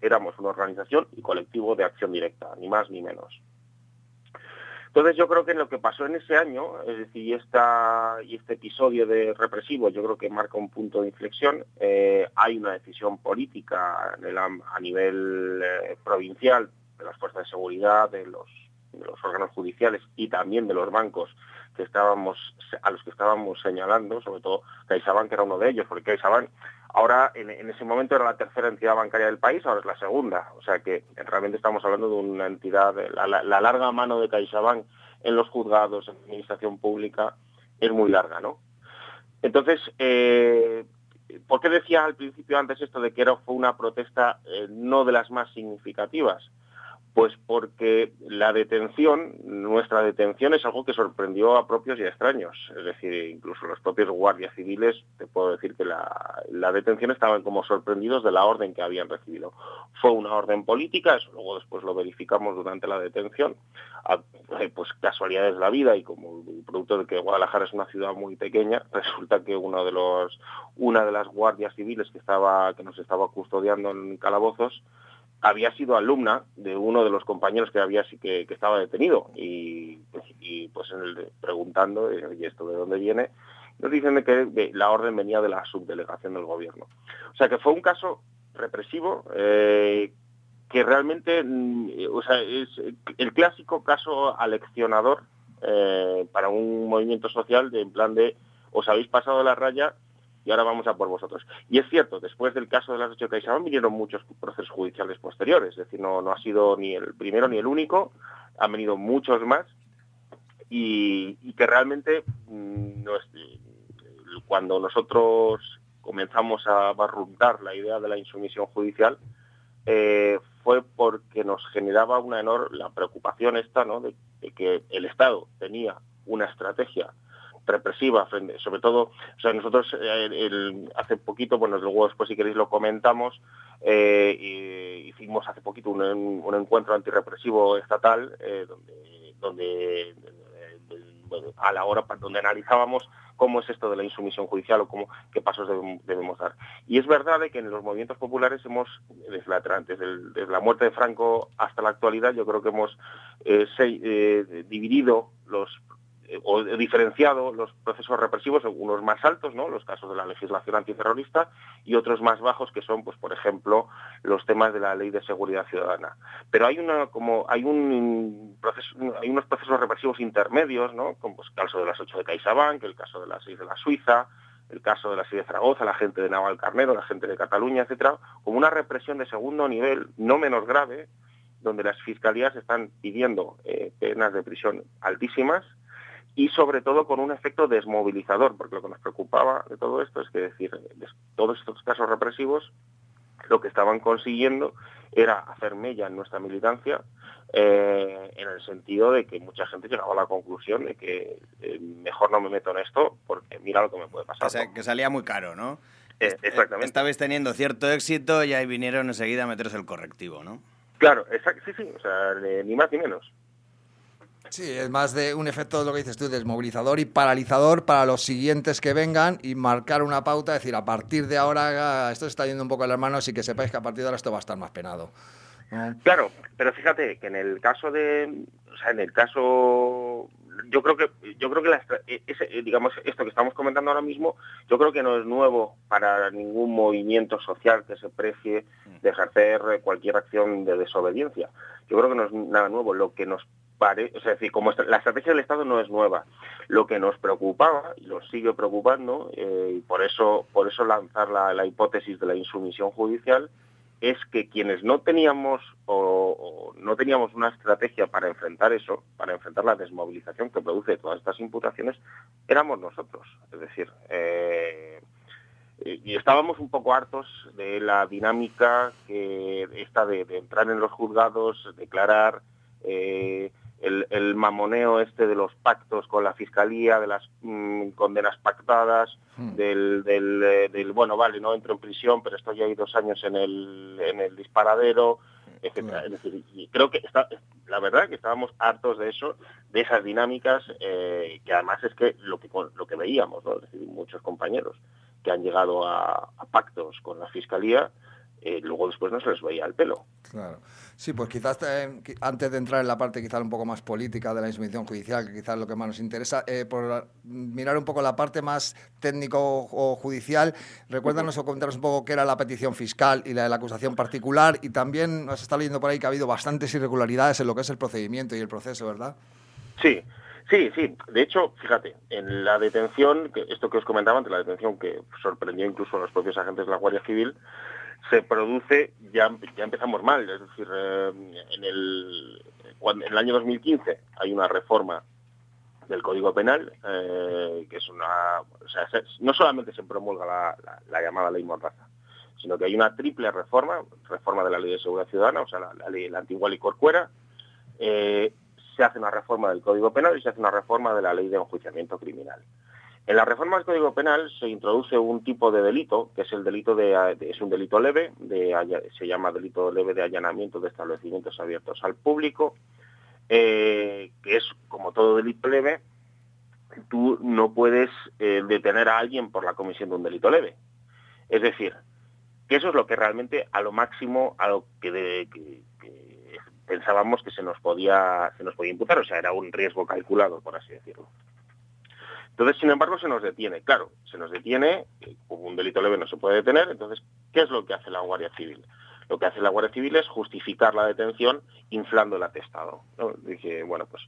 éramos una organización y colectivo de acción directa, ni más ni menos. Entonces yo creo que lo que pasó en ese año, es decir, esta, y este episodio de represivo, yo creo que marca un punto de inflexión. Eh, hay una decisión política en a nivel eh, provincial de las fuerzas de seguridad, de los, de los órganos judiciales y también de los bancos que estábamos a los que estábamos señalando, sobre todo CaixaBank era uno de ellos, porque CaixaBank ahora en, ese momento era la tercera entidad bancaria del país, ahora es la segunda, o sea que realmente estamos hablando de una entidad, la larga mano de CaixaBank en los juzgados, en la administración pública, es muy larga, ¿no? Entonces, eh, ¿por qué decía al principio antes esto de que era, fue una protesta eh, no de las más significativas? Pues porque la detención, nuestra detención es algo que sorprendió a propios y a extraños. Es decir, incluso los propios guardias civiles, te puedo decir que la, detención estaban como sorprendidos de la orden que habían recibido. Fue una orden política, eso luego después lo verificamos durante la detención. Ah, eh, Pues casualidades de la vida y como producto de que Guadalajara es una ciudad muy pequeña, *laughs* resulta que uno de los, una de las guardias civiles que, estaba, que nos estaba custodiando en calabozos había sido alumna de uno de los compañeros que había que, que estaba detenido. Y, pues el, preguntando eh, y esto de dónde viene nos dicen que la orden venía de la subdelegación del gobierno. O sea que fue un caso represivo eh, que realmente mm, o sea, es el clásico caso aleccionador eh, para un movimiento social de en plan de os habéis pasado la raya y ahora vamos a por vosotros. Y es cierto, después del caso de las ocho CaixaBank vinieron muchos procesos judiciales posteriores, es decir, no, no ha sido ni el primero ni el único, han venido muchos más y, que realmente mm, es- cuando nosotros comenzamos a barruntar la idea de la insumisión judicial, eh, fue porque nos generaba una enorme la preocupación esta, ¿no? de que el Estado tenía una estrategia represiva, sobre todo, o sea, nosotros eh, hace poquito, bueno, luego después si queréis lo comentamos, eh, hicimos hace poquito un, encuentro antirrepresivo estatal eh, donde, a la hora donde analizábamos cómo es esto de la insumisión judicial o cómo, qué pasos debem- debemos dar. Y es verdad de que en los movimientos populares hemos, desde la, desde la muerte de Franco hasta la actualidad, yo creo que hemos eh, dividido los o diferenciado los procesos represivos, unos más altos, ¿no? los casos de la legislación antiterrorista, y otros más bajos, que son, pues, por ejemplo, los temas de la ley de seguridad ciudadana. Pero hay una como hay un proceso, hay unos procesos represivos intermedios, ¿no? Como pues, el caso de las ocho de CaixaBank, el caso de las seis de la Suiza, el caso de la seis de Zaragoza, la gente de Naval Carnero, la gente de Cataluña, etcétera, como una represión de segundo nivel, no menos grave, donde las fiscalías están pidiendo eh, penas de prisión altísimas y sobre todo con un efecto desmovilizador, porque lo que nos preocupaba de todo esto es que decir, de todos estos casos represivos lo que estaban consiguiendo era hacer mella en nuestra militancia eh, en el sentido de que mucha gente llegaba a la conclusión de que eh, mejor no me meto en esto porque mira lo que me puede pasar. O sea, que salía muy caro, ¿no? Eh, exactamente. Estabais teniendo cierto éxito y ahí vinieron enseguida a meteros el correctivo, ¿no? Claro, exact- sí, sí, o sea, ni más ni menos. Sí, es más de un efecto de lo que dices tú, desmovilizador y paralizador para los siguientes que vengan y marcar una pauta, decir, a partir de ahora esto se está yendo un poco a las manos y que sepáis que a partir de ahora esto va a estar más penado. Claro, pero fíjate que en el caso de, o sea, en el caso, yo creo que, yo creo que la e- ese, eh, digamos esto que estamos comentando ahora mismo, yo creo que no es nuevo para ningún movimiento social que se precie de ejercer cualquier acción de desobediencia. Yo creo que no es nada nuevo. Lo que nos o es decir, como la estrategia del Estado no es nueva. Lo que nos preocupaba y nos sigue preocupando, eh, y por eso, por eso lanzar la, la hipótesis de la insumisión judicial, es que quienes no teníamos o, no teníamos una estrategia para enfrentar eso, para enfrentar la desmovilización que produce todas estas imputaciones, éramos nosotros. Es decir, eh, y estábamos un poco hartos de la dinámica que esta de, de entrar en los juzgados, declarar eh, el, el mamoneo este de los pactos con la fiscalía, de las mm, condenas pactadas, del, del, eh, del, bueno, vale, no entro en prisión, pero estoy ahí dos años en el, en el disparadero, etcétera. Es decir, y creo que está, la verdad que estábamos hartos de eso, de esas dinámicas, eh, que además es que lo que, lo que veíamos, ¿no? es decir, muchos compañeros que han llegado a, a pactos con la fiscalía, eh, luego después no se les veía el pelo. Claro. Sí, pues quizás eh, antes de entrar en la parte quizás un poco más política de la insumisión judicial, que quizás es lo que más nos interesa, eh, por mirar un poco la parte más técnico o judicial, recuérdanos o comentaros un poco qué era la petición fiscal y la de la acusación particular, y también nos está leyendo por ahí que ha habido bastantes irregularidades en lo que es el procedimiento y el proceso, ¿verdad? Sí, Sí, sí. De hecho, fíjate, en la detención, que esto que os comentaba antes, la detención que sorprendió incluso a los propios agentes de la Guardia Civil, se produce, ya, ya empezamos mal, es decir, eh, en, el, en el año 2015 hay una reforma del Código Penal, eh, que es una... O sea, se- no solamente se promulga la, la- la llamada ley Mordaza, sino que hay una triple reforma, reforma de la Ley de Seguridad Ciudadana, o sea, la, la ley, la antigua ley eh, se hace una reforma del Código Penal y se hace una reforma de la Ley de Enjuiciamiento Criminal. En la reforma del Código Penal se introduce un tipo de delito, que es un delito leve, se llama delito leve de allanamiento de establecimientos abiertos al público, eh, que es como todo delito leve, tú no puedes eh, detener a alguien por la comisión de un delito leve. Es decir, que eso es lo que realmente a lo máximo pensábamos que se nos podía imputar, o sea, era un riesgo calculado, por así decirlo. Entonces, sin embargo, se nos detiene. Claro, se nos detiene, eh, como un delito leve no se puede detener, entonces, ¿qué es lo que hace la Guardia Civil? Lo que hace la Guardia Civil es justificar la detención inflando el atestado. ¿no? Bueno, pues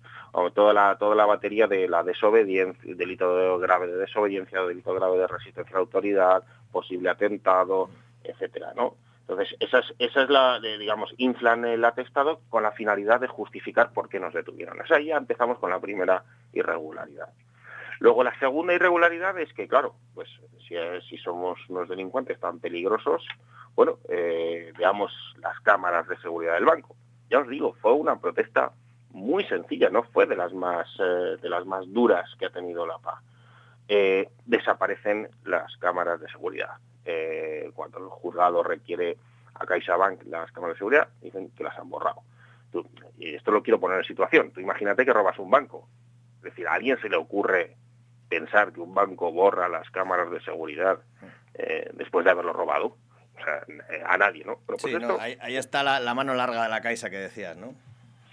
toda la, batería de la desobediencia, delito grave de desobediencia, delito grave de resistencia a la autoridad, posible atentado, etcétera, ¿no? Entonces, esa es, la, digamos, inflan el atestado con la finalidad de justificar por qué nos detuvieron. O ya empezamos con la primera irregularidad. Luego, la segunda irregularidad es que, claro, pues si, somos unos delincuentes tan peligrosos, bueno, eh, veamos las cámaras de seguridad del banco. Ya os digo, fue una protesta muy sencilla, no fue de las más, eh, de las más duras que ha tenido la PA. Eh, desaparecen las cámaras de seguridad. Cuando el juzgado requiere a CaixaBank las cámaras de seguridad, dicen que las han borrado. Y esto lo quiero poner en situación. Tú imagínate que robas un banco. Es decir, a alguien se le ocurre pensar que un banco borra las cámaras de seguridad eh, después de haberlo robado. O sea, eh, a nadie, ¿no? Pero pues Sí, esto- no, ahí, ahí está la, la mano larga de la Caixa que decías, ¿no?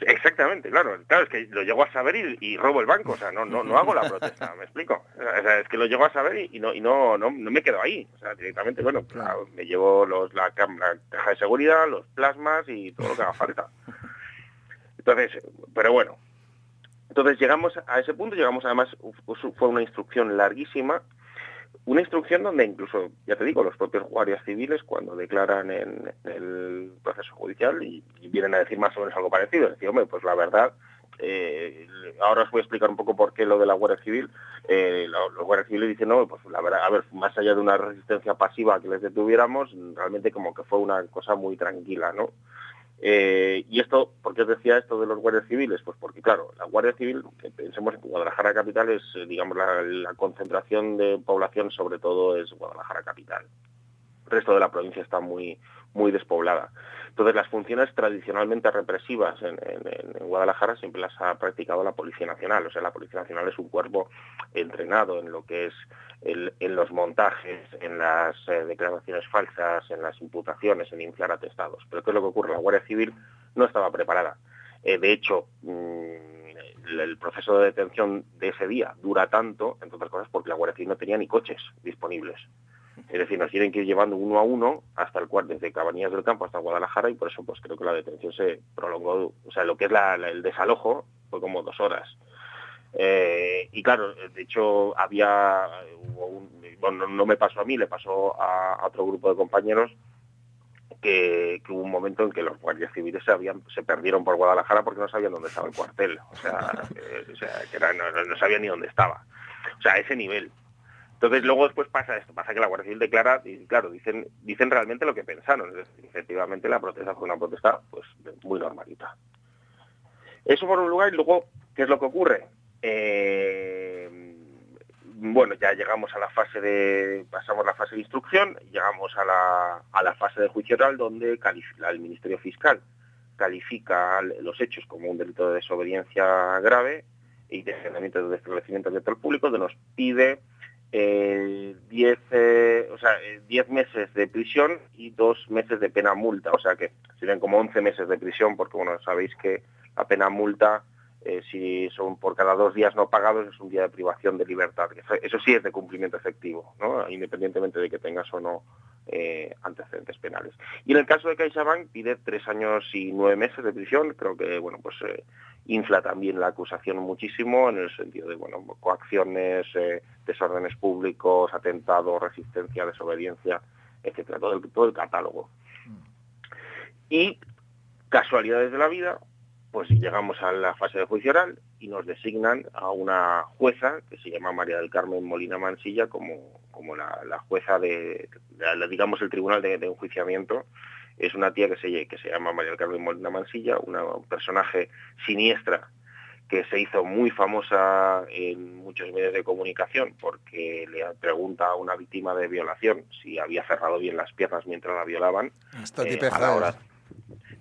Exactamente, claro. Claro, es que lo llego a saber y, y robo el banco. O sea, no, no, no hago la protesta, ¿me explico? O sea, es que lo llego a saber y, y no, y no, no, no me quedo ahí. O sea, directamente, bueno, claro, me llevo los, la, la caja de seguridad, los plasmas y todo lo que haga falta. Entonces, pero bueno. Entonces llegamos a ese punto, llegamos además, uf- fue una instrucción larguísima, una instrucción donde incluso, ya te digo, los propios guardias civiles cuando declaran en el proceso judicial y, vienen a decir más o menos algo parecido, decir, hombre, pues la verdad, eh, ahora os voy a explicar un poco por qué lo de la Guardia Civil, eh, lo- los guardias civiles dicen, no, pues la verdad, a ver, más allá de una resistencia pasiva que les detuviéramos, realmente como que fue una cosa muy tranquila, ¿no? Eh, y esto, ¿por qué os decía esto de los guardias civiles? Pues porque, claro, la Guardia Civil, pensemos en Guadalajara Capital es, eh, digamos, la, la concentración de población, sobre todo es Guadalajara Capital. El resto de la provincia está muy, muy despoblada. Entonces, las funciones tradicionalmente represivas en, Guadalajara siempre las ha practicado la Policía Nacional. O sea, la Policía Nacional es un cuerpo entrenado en lo que es en los montajes, en las eh, declaraciones falsas, en las imputaciones, en inflar atestados. Pero ¿qué es lo que ocurre? La Guardia Civil no estaba preparada. Eh, de hecho, mm, el proceso de detención de ese día dura tanto, entre otras cosas, porque la Guardia Civil no tenía ni coches disponibles. Es decir, nos tienen que ir llevando uno a uno hasta el cual, desde Cabanillas del Campo hasta Guadalajara, y por eso pues creo que la detención se prolongó, o sea, lo que es la- la- el desalojo fue como dos horas. Eh, y claro, de hecho había, bueno, no me pasó a mí, le pasó a, otro grupo de compañeros que, hubo un momento en que los guardias civiles se, habían, se perdieron por Guadalajara porque no sabían dónde estaba el cuartel, o sea, *laughs* eh, no- no sabían ni dónde estaba, o sea, a ese nivel. Entonces luego después pasa esto, pasa que la Guardia Civil declara, y claro, dicen, dicen realmente lo que pensaron, efectivamente la protesta fue una protesta pues muy normalita. Eso por un lugar y luego, ¿qué es lo que ocurre? Eh, bueno, ya llegamos a la fase de, pasamos la fase de instrucción, llegamos a la, a la fase de juicio oral donde califica, el Ministerio Fiscal califica los hechos como un delito de desobediencia grave y de engendramiento de establecimiento abierto al público, donde nos pide eh, 10 eh, o sea, eh, 10 meses de prisión y dos meses de pena multa, o sea que serían como 11 meses de prisión, porque bueno, sabéis que la pena multa, eh, si son por cada dos días no pagados, es un día de privación de libertad. Eso, sí es de cumplimiento efectivo, ¿no? independientemente de que tengas o no eh, antecedentes penales. Y en el caso de CaixaBank pide tres años y nueve meses de prisión, creo que bueno pues eh, infla también la acusación muchísimo en el sentido de bueno coacciones, desórdenes públicos, atentados, resistencia, desobediencia, etcétera, todo el, todo el catálogo. Y casualidades de la vida, pues llegamos a la fase de juicio oral y nos designan a una jueza que se llama María del Carmen Molina Mansilla como, como la, la jueza de, digamos, el tribunal de, de enjuiciamiento. Es una tía que se, que se llama María del Carmen Molina Mansilla, una, un personaje siniestra que se hizo muy famosa en muchos medios de comunicación porque le pregunta a una víctima de violación si había cerrado bien las piernas mientras la violaban. Esto eh, tipo a la hora-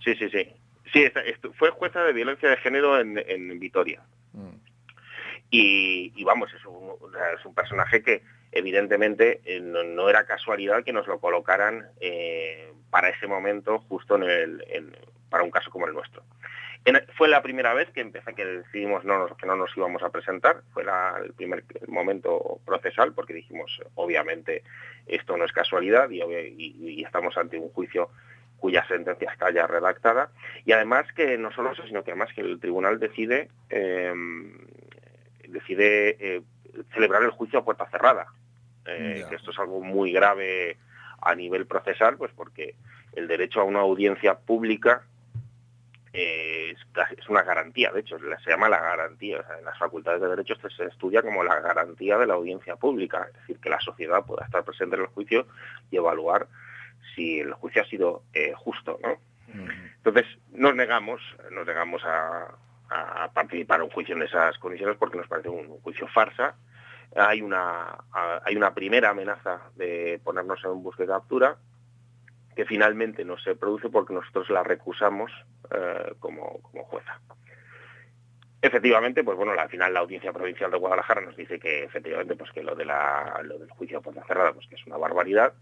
Sí, sí, sí. Sí, fue jueza de violencia de género en, en Vitoria. Y, y vamos, es un, es personaje que evidentemente eh, no, no era casualidad que nos lo colocaran eh, para ese momento justo en el, en- para un caso como el nuestro. En- fue la primera vez que empezó, que decidimos no nos- que no nos íbamos a presentar, fue la- el primer momento procesal, porque dijimos, obviamente, esto no es casualidad y, obvia- y- y estamos ante un juicio cuya sentencia está ya redactada. Y además que no solo eso, sino que además que el tribunal decide, eh, decide eh, celebrar el juicio a puerta cerrada. Eh, que esto es algo muy grave a nivel procesal, pues porque el derecho a una audiencia pública es, una garantía, de hecho, se llama la garantía. O sea, en las facultades de Derecho se estudia como la garantía de la audiencia pública, es decir, que la sociedad pueda estar presente en el juicio y evaluar si el juicio ha sido eh, justo, ¿no? Entonces, nos negamos, nos negamos a, a participar en un juicio en esas condiciones porque nos parece un juicio farsa. Hay una, a- hay una primera amenaza de ponernos en busca y captura que finalmente no se produce porque nosotros la recusamos eh, como, como jueza. Efectivamente, pues bueno, al final la Audiencia Provincial de Guadalajara nos dice que efectivamente pues que lo de la, lo del juicio a puerta cerrada pues que es una barbaridad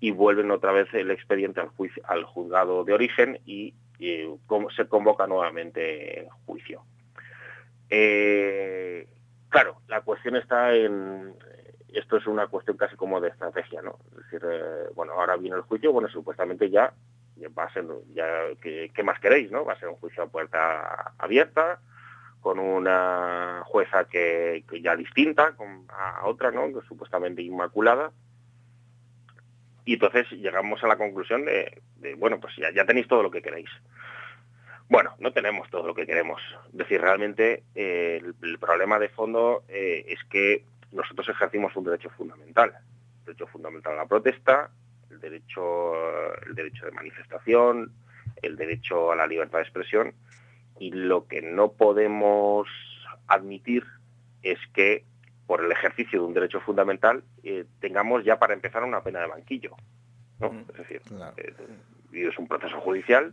y vuelven otra vez el expediente al juicio al juzgado de origen y, y, com- se convoca nuevamente el juicio. Eh, claro, la cuestión está en esto es una cuestión casi como de estrategia, ¿no? Es decir, eh, bueno, ahora viene el juicio, bueno, supuestamente ya, va a ser, ya, ¿qué, más queréis, no? Va a ser un juicio a puerta abierta, con una jueza que, que ya distinta con, a otra, ¿no? Supuestamente inmaculada. Y entonces llegamos a la conclusión de, bueno, pues ya, tenéis todo lo que queréis. Bueno, no tenemos todo lo que queremos. Es decir, realmente eh, el, el problema de fondo eh, es que nosotros ejercimos un derecho fundamental. El derecho fundamental a la protesta, el derecho, el derecho de manifestación, el derecho a la libertad de expresión. Y lo que no podemos admitir es que por el ejercicio de un derecho fundamental eh, tengamos ya para empezar una pena de banquillo. ¿no? Es decir, eh, y es un proceso judicial,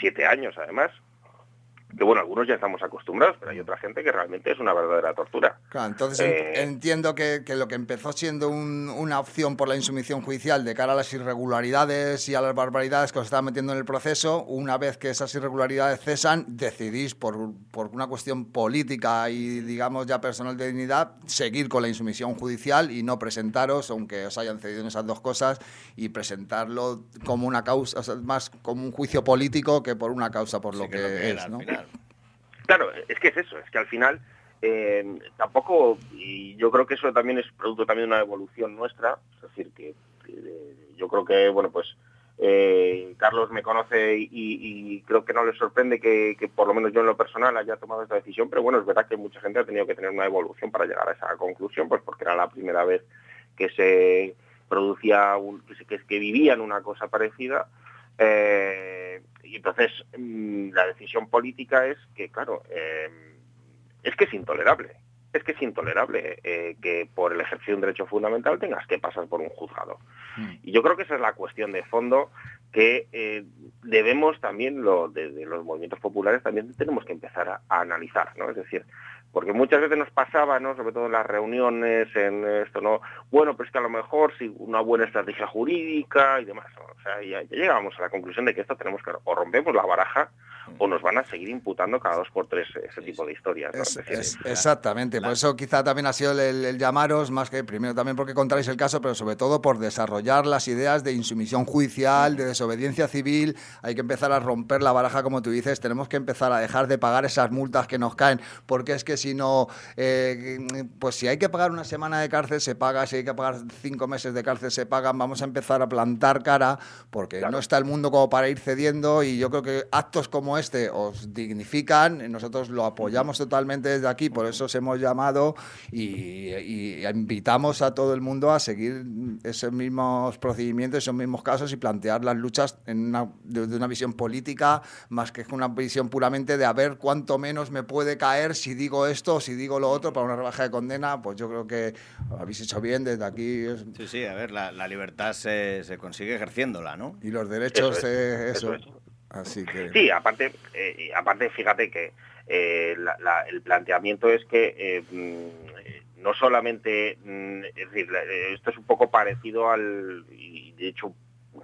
siete años además, que bueno, algunos ya estamos acostumbrados, pero hay otra gente que realmente es una verdadera tortura. Claro, entonces en- Eh, entiendo que, que lo que empezó siendo un- una opción por la insumisión judicial de cara a las irregularidades y a las barbaridades que os estaban metiendo en el proceso, una vez que esas irregularidades cesan, decidís por, por una cuestión política y digamos ya personal de dignidad, seguir con la insumisión judicial y no presentaros, aunque os hayan cedido en esas dos cosas, y presentarlo como una causa, o sea, más como un juicio político que por una causa por lo que, que es ¿no? Claro, es que es eso, es que al final eh, tampoco, y yo creo que eso también es producto también de una evolución nuestra, es decir, que, que yo creo que, bueno, pues eh, Carlos me conoce y, creo que no le sorprende que, por lo menos yo en lo personal haya tomado esta decisión, pero bueno, es verdad que mucha gente ha tenido que tener una evolución para llegar a esa conclusión, pues porque era la primera vez que se producía, un, que, que, vivían una cosa parecida. Eh, y entonces mm, la decisión política es que, claro, eh, es que es intolerable. Es que es intolerable eh, que por el ejercicio de un derecho fundamental tengas que pasar por un juzgado. Y yo creo que esa es la cuestión de fondo que eh, debemos también, lo, desde los movimientos populares, también tenemos que empezar a, a analizar, ¿no? Es decir, porque muchas veces nos pasaba, ¿no? Sobre todo en las reuniones, en esto, ¿no? Bueno, pues que a lo mejor si una buena estrategia jurídica y demás. O sea, ya, ya llegábamos a la conclusión de que esto tenemos que, o rompemos la baraja, o nos van a seguir imputando cada dos por tres ese tipo de historias. ¿no? Es- Es decir, es- exactamente, por eso quizá también ha sido el, el llamaros, más que primero también porque contáis el caso, pero sobre todo por desarrollar las ideas de insumisión judicial, de desobediencia civil. Hay que empezar a romper la baraja, como tú dices, tenemos que empezar a dejar de pagar esas multas que nos caen, porque es que si no, eh, pues si hay que pagar una semana de cárcel, se paga, si hay que pagar cinco meses de cárcel, se pagan, vamos a empezar a plantar cara, porque no está el mundo como para ir cediendo y yo creo que actos como este os dignifican, nosotros lo apoyamos totalmente desde aquí, por eso os hemos llamado y, y invitamos a todo el mundo a seguir esos mismos procedimientos, esos mismos casos y plantear las luchas en una, desde una visión política más que una visión puramente de a ver cuánto menos me puede caer si digo esto o si digo lo otro para una rebaja de condena, pues yo creo que lo habéis hecho bien desde aquí. es- Sí, sí, a ver, la, la libertad se, se consigue ejerciénla, ¿no? Y los derechos, Eso es, eh, eso. eso Sí, aparte, eh, aparte fíjate que eh, el planteamiento es que eh, mm, no solamente, mm, es decir, esto es un poco parecido al, y de hecho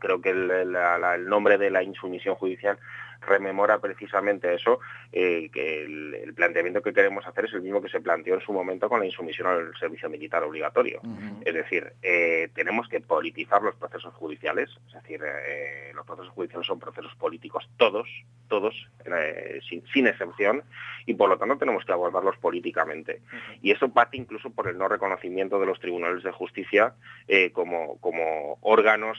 creo que el, el nombre de la insumisión judicial rememora precisamente eso, eh, que el, el planteamiento que queremos hacer es el mismo que se planteó en su momento con la insumisión al servicio militar obligatorio. Es decir, eh, tenemos que politizar los procesos judiciales, es decir, eh, los procesos judiciales son procesos políticos todos, todos, sin, sin excepción, y por lo tanto tenemos que abordarlos políticamente. Y eso parte incluso por el no reconocimiento de los tribunales de justicia como, como órganos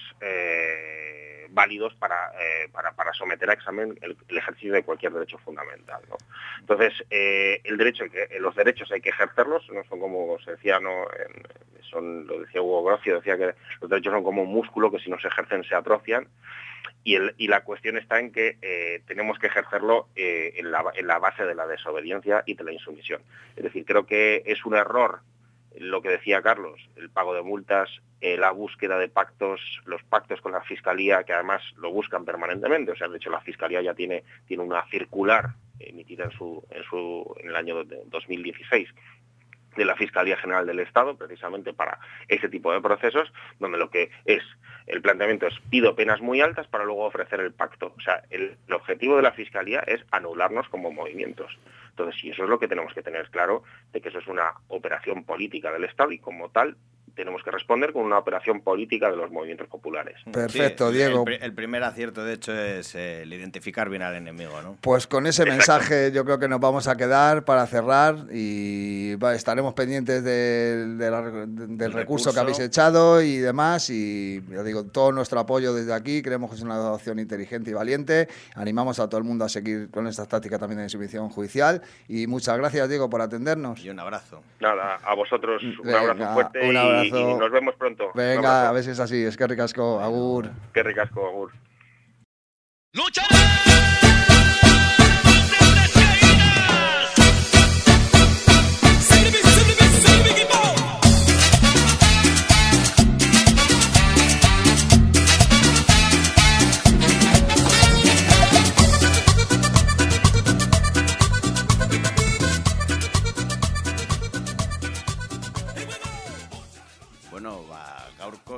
válidos para, para, para someter a examen el, ejercicio de cualquier derecho fundamental. Entonces, eh, el derecho que, los derechos hay que ejercerlos, no son como se decía, no, son, lo decía Hugo Grocio, decía que los derechos son como un músculo que si no se ejercen se atrofian. Y, la cuestión está en que eh, tenemos que ejercerlo eh, en, la, en la base de la desobediencia y de la insumisión. Es decir, creo que es un error lo que decía Carlos, el pago de multas, eh, la búsqueda de pactos, los pactos con la Fiscalía, que además lo buscan permanentemente. O sea, de hecho, la Fiscalía ya tiene, tiene una circular emitida en, su, en, su, en el año de- 2016 de la Fiscalía General del Estado, precisamente para ese tipo de procesos, donde lo que es el planteamiento es pido penas muy altas para luego ofrecer el pacto. O sea, el objetivo de la Fiscalía es anularnos como movimientos. Entonces, si eso es lo que tenemos que tener claro, de que eso es una operación política del Estado y como tal tenemos que responder con una operación política de los movimientos populares. Perfecto, Sí, el- Diego. El, pri- el primer acierto, de hecho, es eh, el identificar bien al enemigo, ¿no? Pues con ese mensaje yo creo que nos vamos a quedar para cerrar y va, estaremos pendientes del, de la- del recurso, que habéis echado y demás. Y ya digo, todo nuestro apoyo desde aquí. Creemos que es una opción inteligente y valiente. Animamos a todo el mundo a seguir con esta táctica también de insumisión judicial. Y muchas gracias, Diego, por atendernos. Y un abrazo. Nada, a vosotros un Venga, abrazo fuerte un y- abrazo. Y, nos vemos pronto. Venga, a ver si es así. Es que ricasco. Agur. Qué ricasco, Agur. Bueno,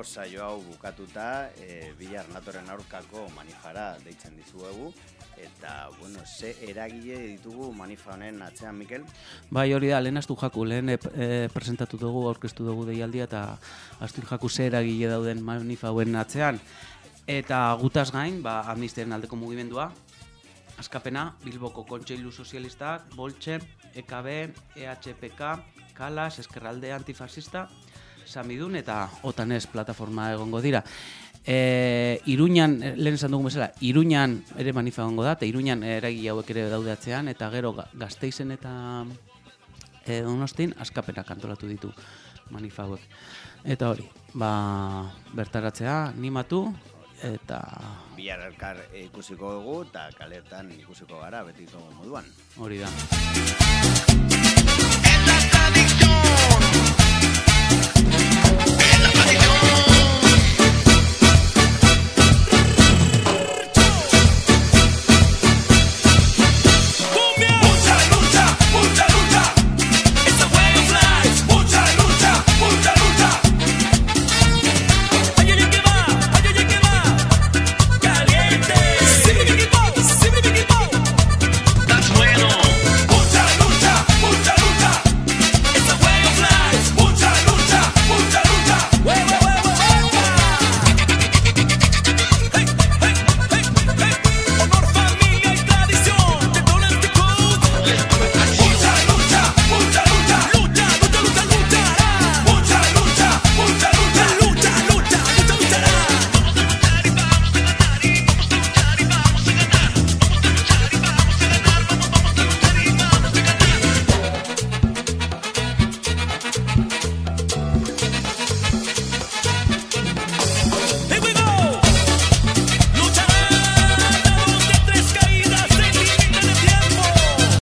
saio hau bukatuta, e, bihar natoren aurkako manifara deitzen dizuegu, eta, bueno, ze eragile ditugu manifa honen atzean, Mikel? Bai, hori da, lehen astu jaku, lehen e, e, presentatu dugu, aurkeztu dugu deialdia, eta astu jaku ze eragile dauden manifa hauen atzean. Eta gutaz gain, ba, amnistiaren aldeko mugimendua, Askapena, Bilboko Kontseilu Sozialistak, Boltxe, EKB, EHPK, Kalas, Eskerralde Antifasista, Samidun eta Otanez plataforma egongo dira. E, Iruñan, eh, lehen esan dugun bezala, Iruñan ere manifa egongo da, eta Iruñan eragi hauek ere daudeatzean, eta gero gazteizen eta eh, e, donostin, askapenak antolatu ditu manifa hauek. Eta hori, ba, bertaratzea, animatu, eta... Bihar elkar ikusiko dugu, eta kalertan ikusiko gara, beti moduan. Hori da. Eta! I don't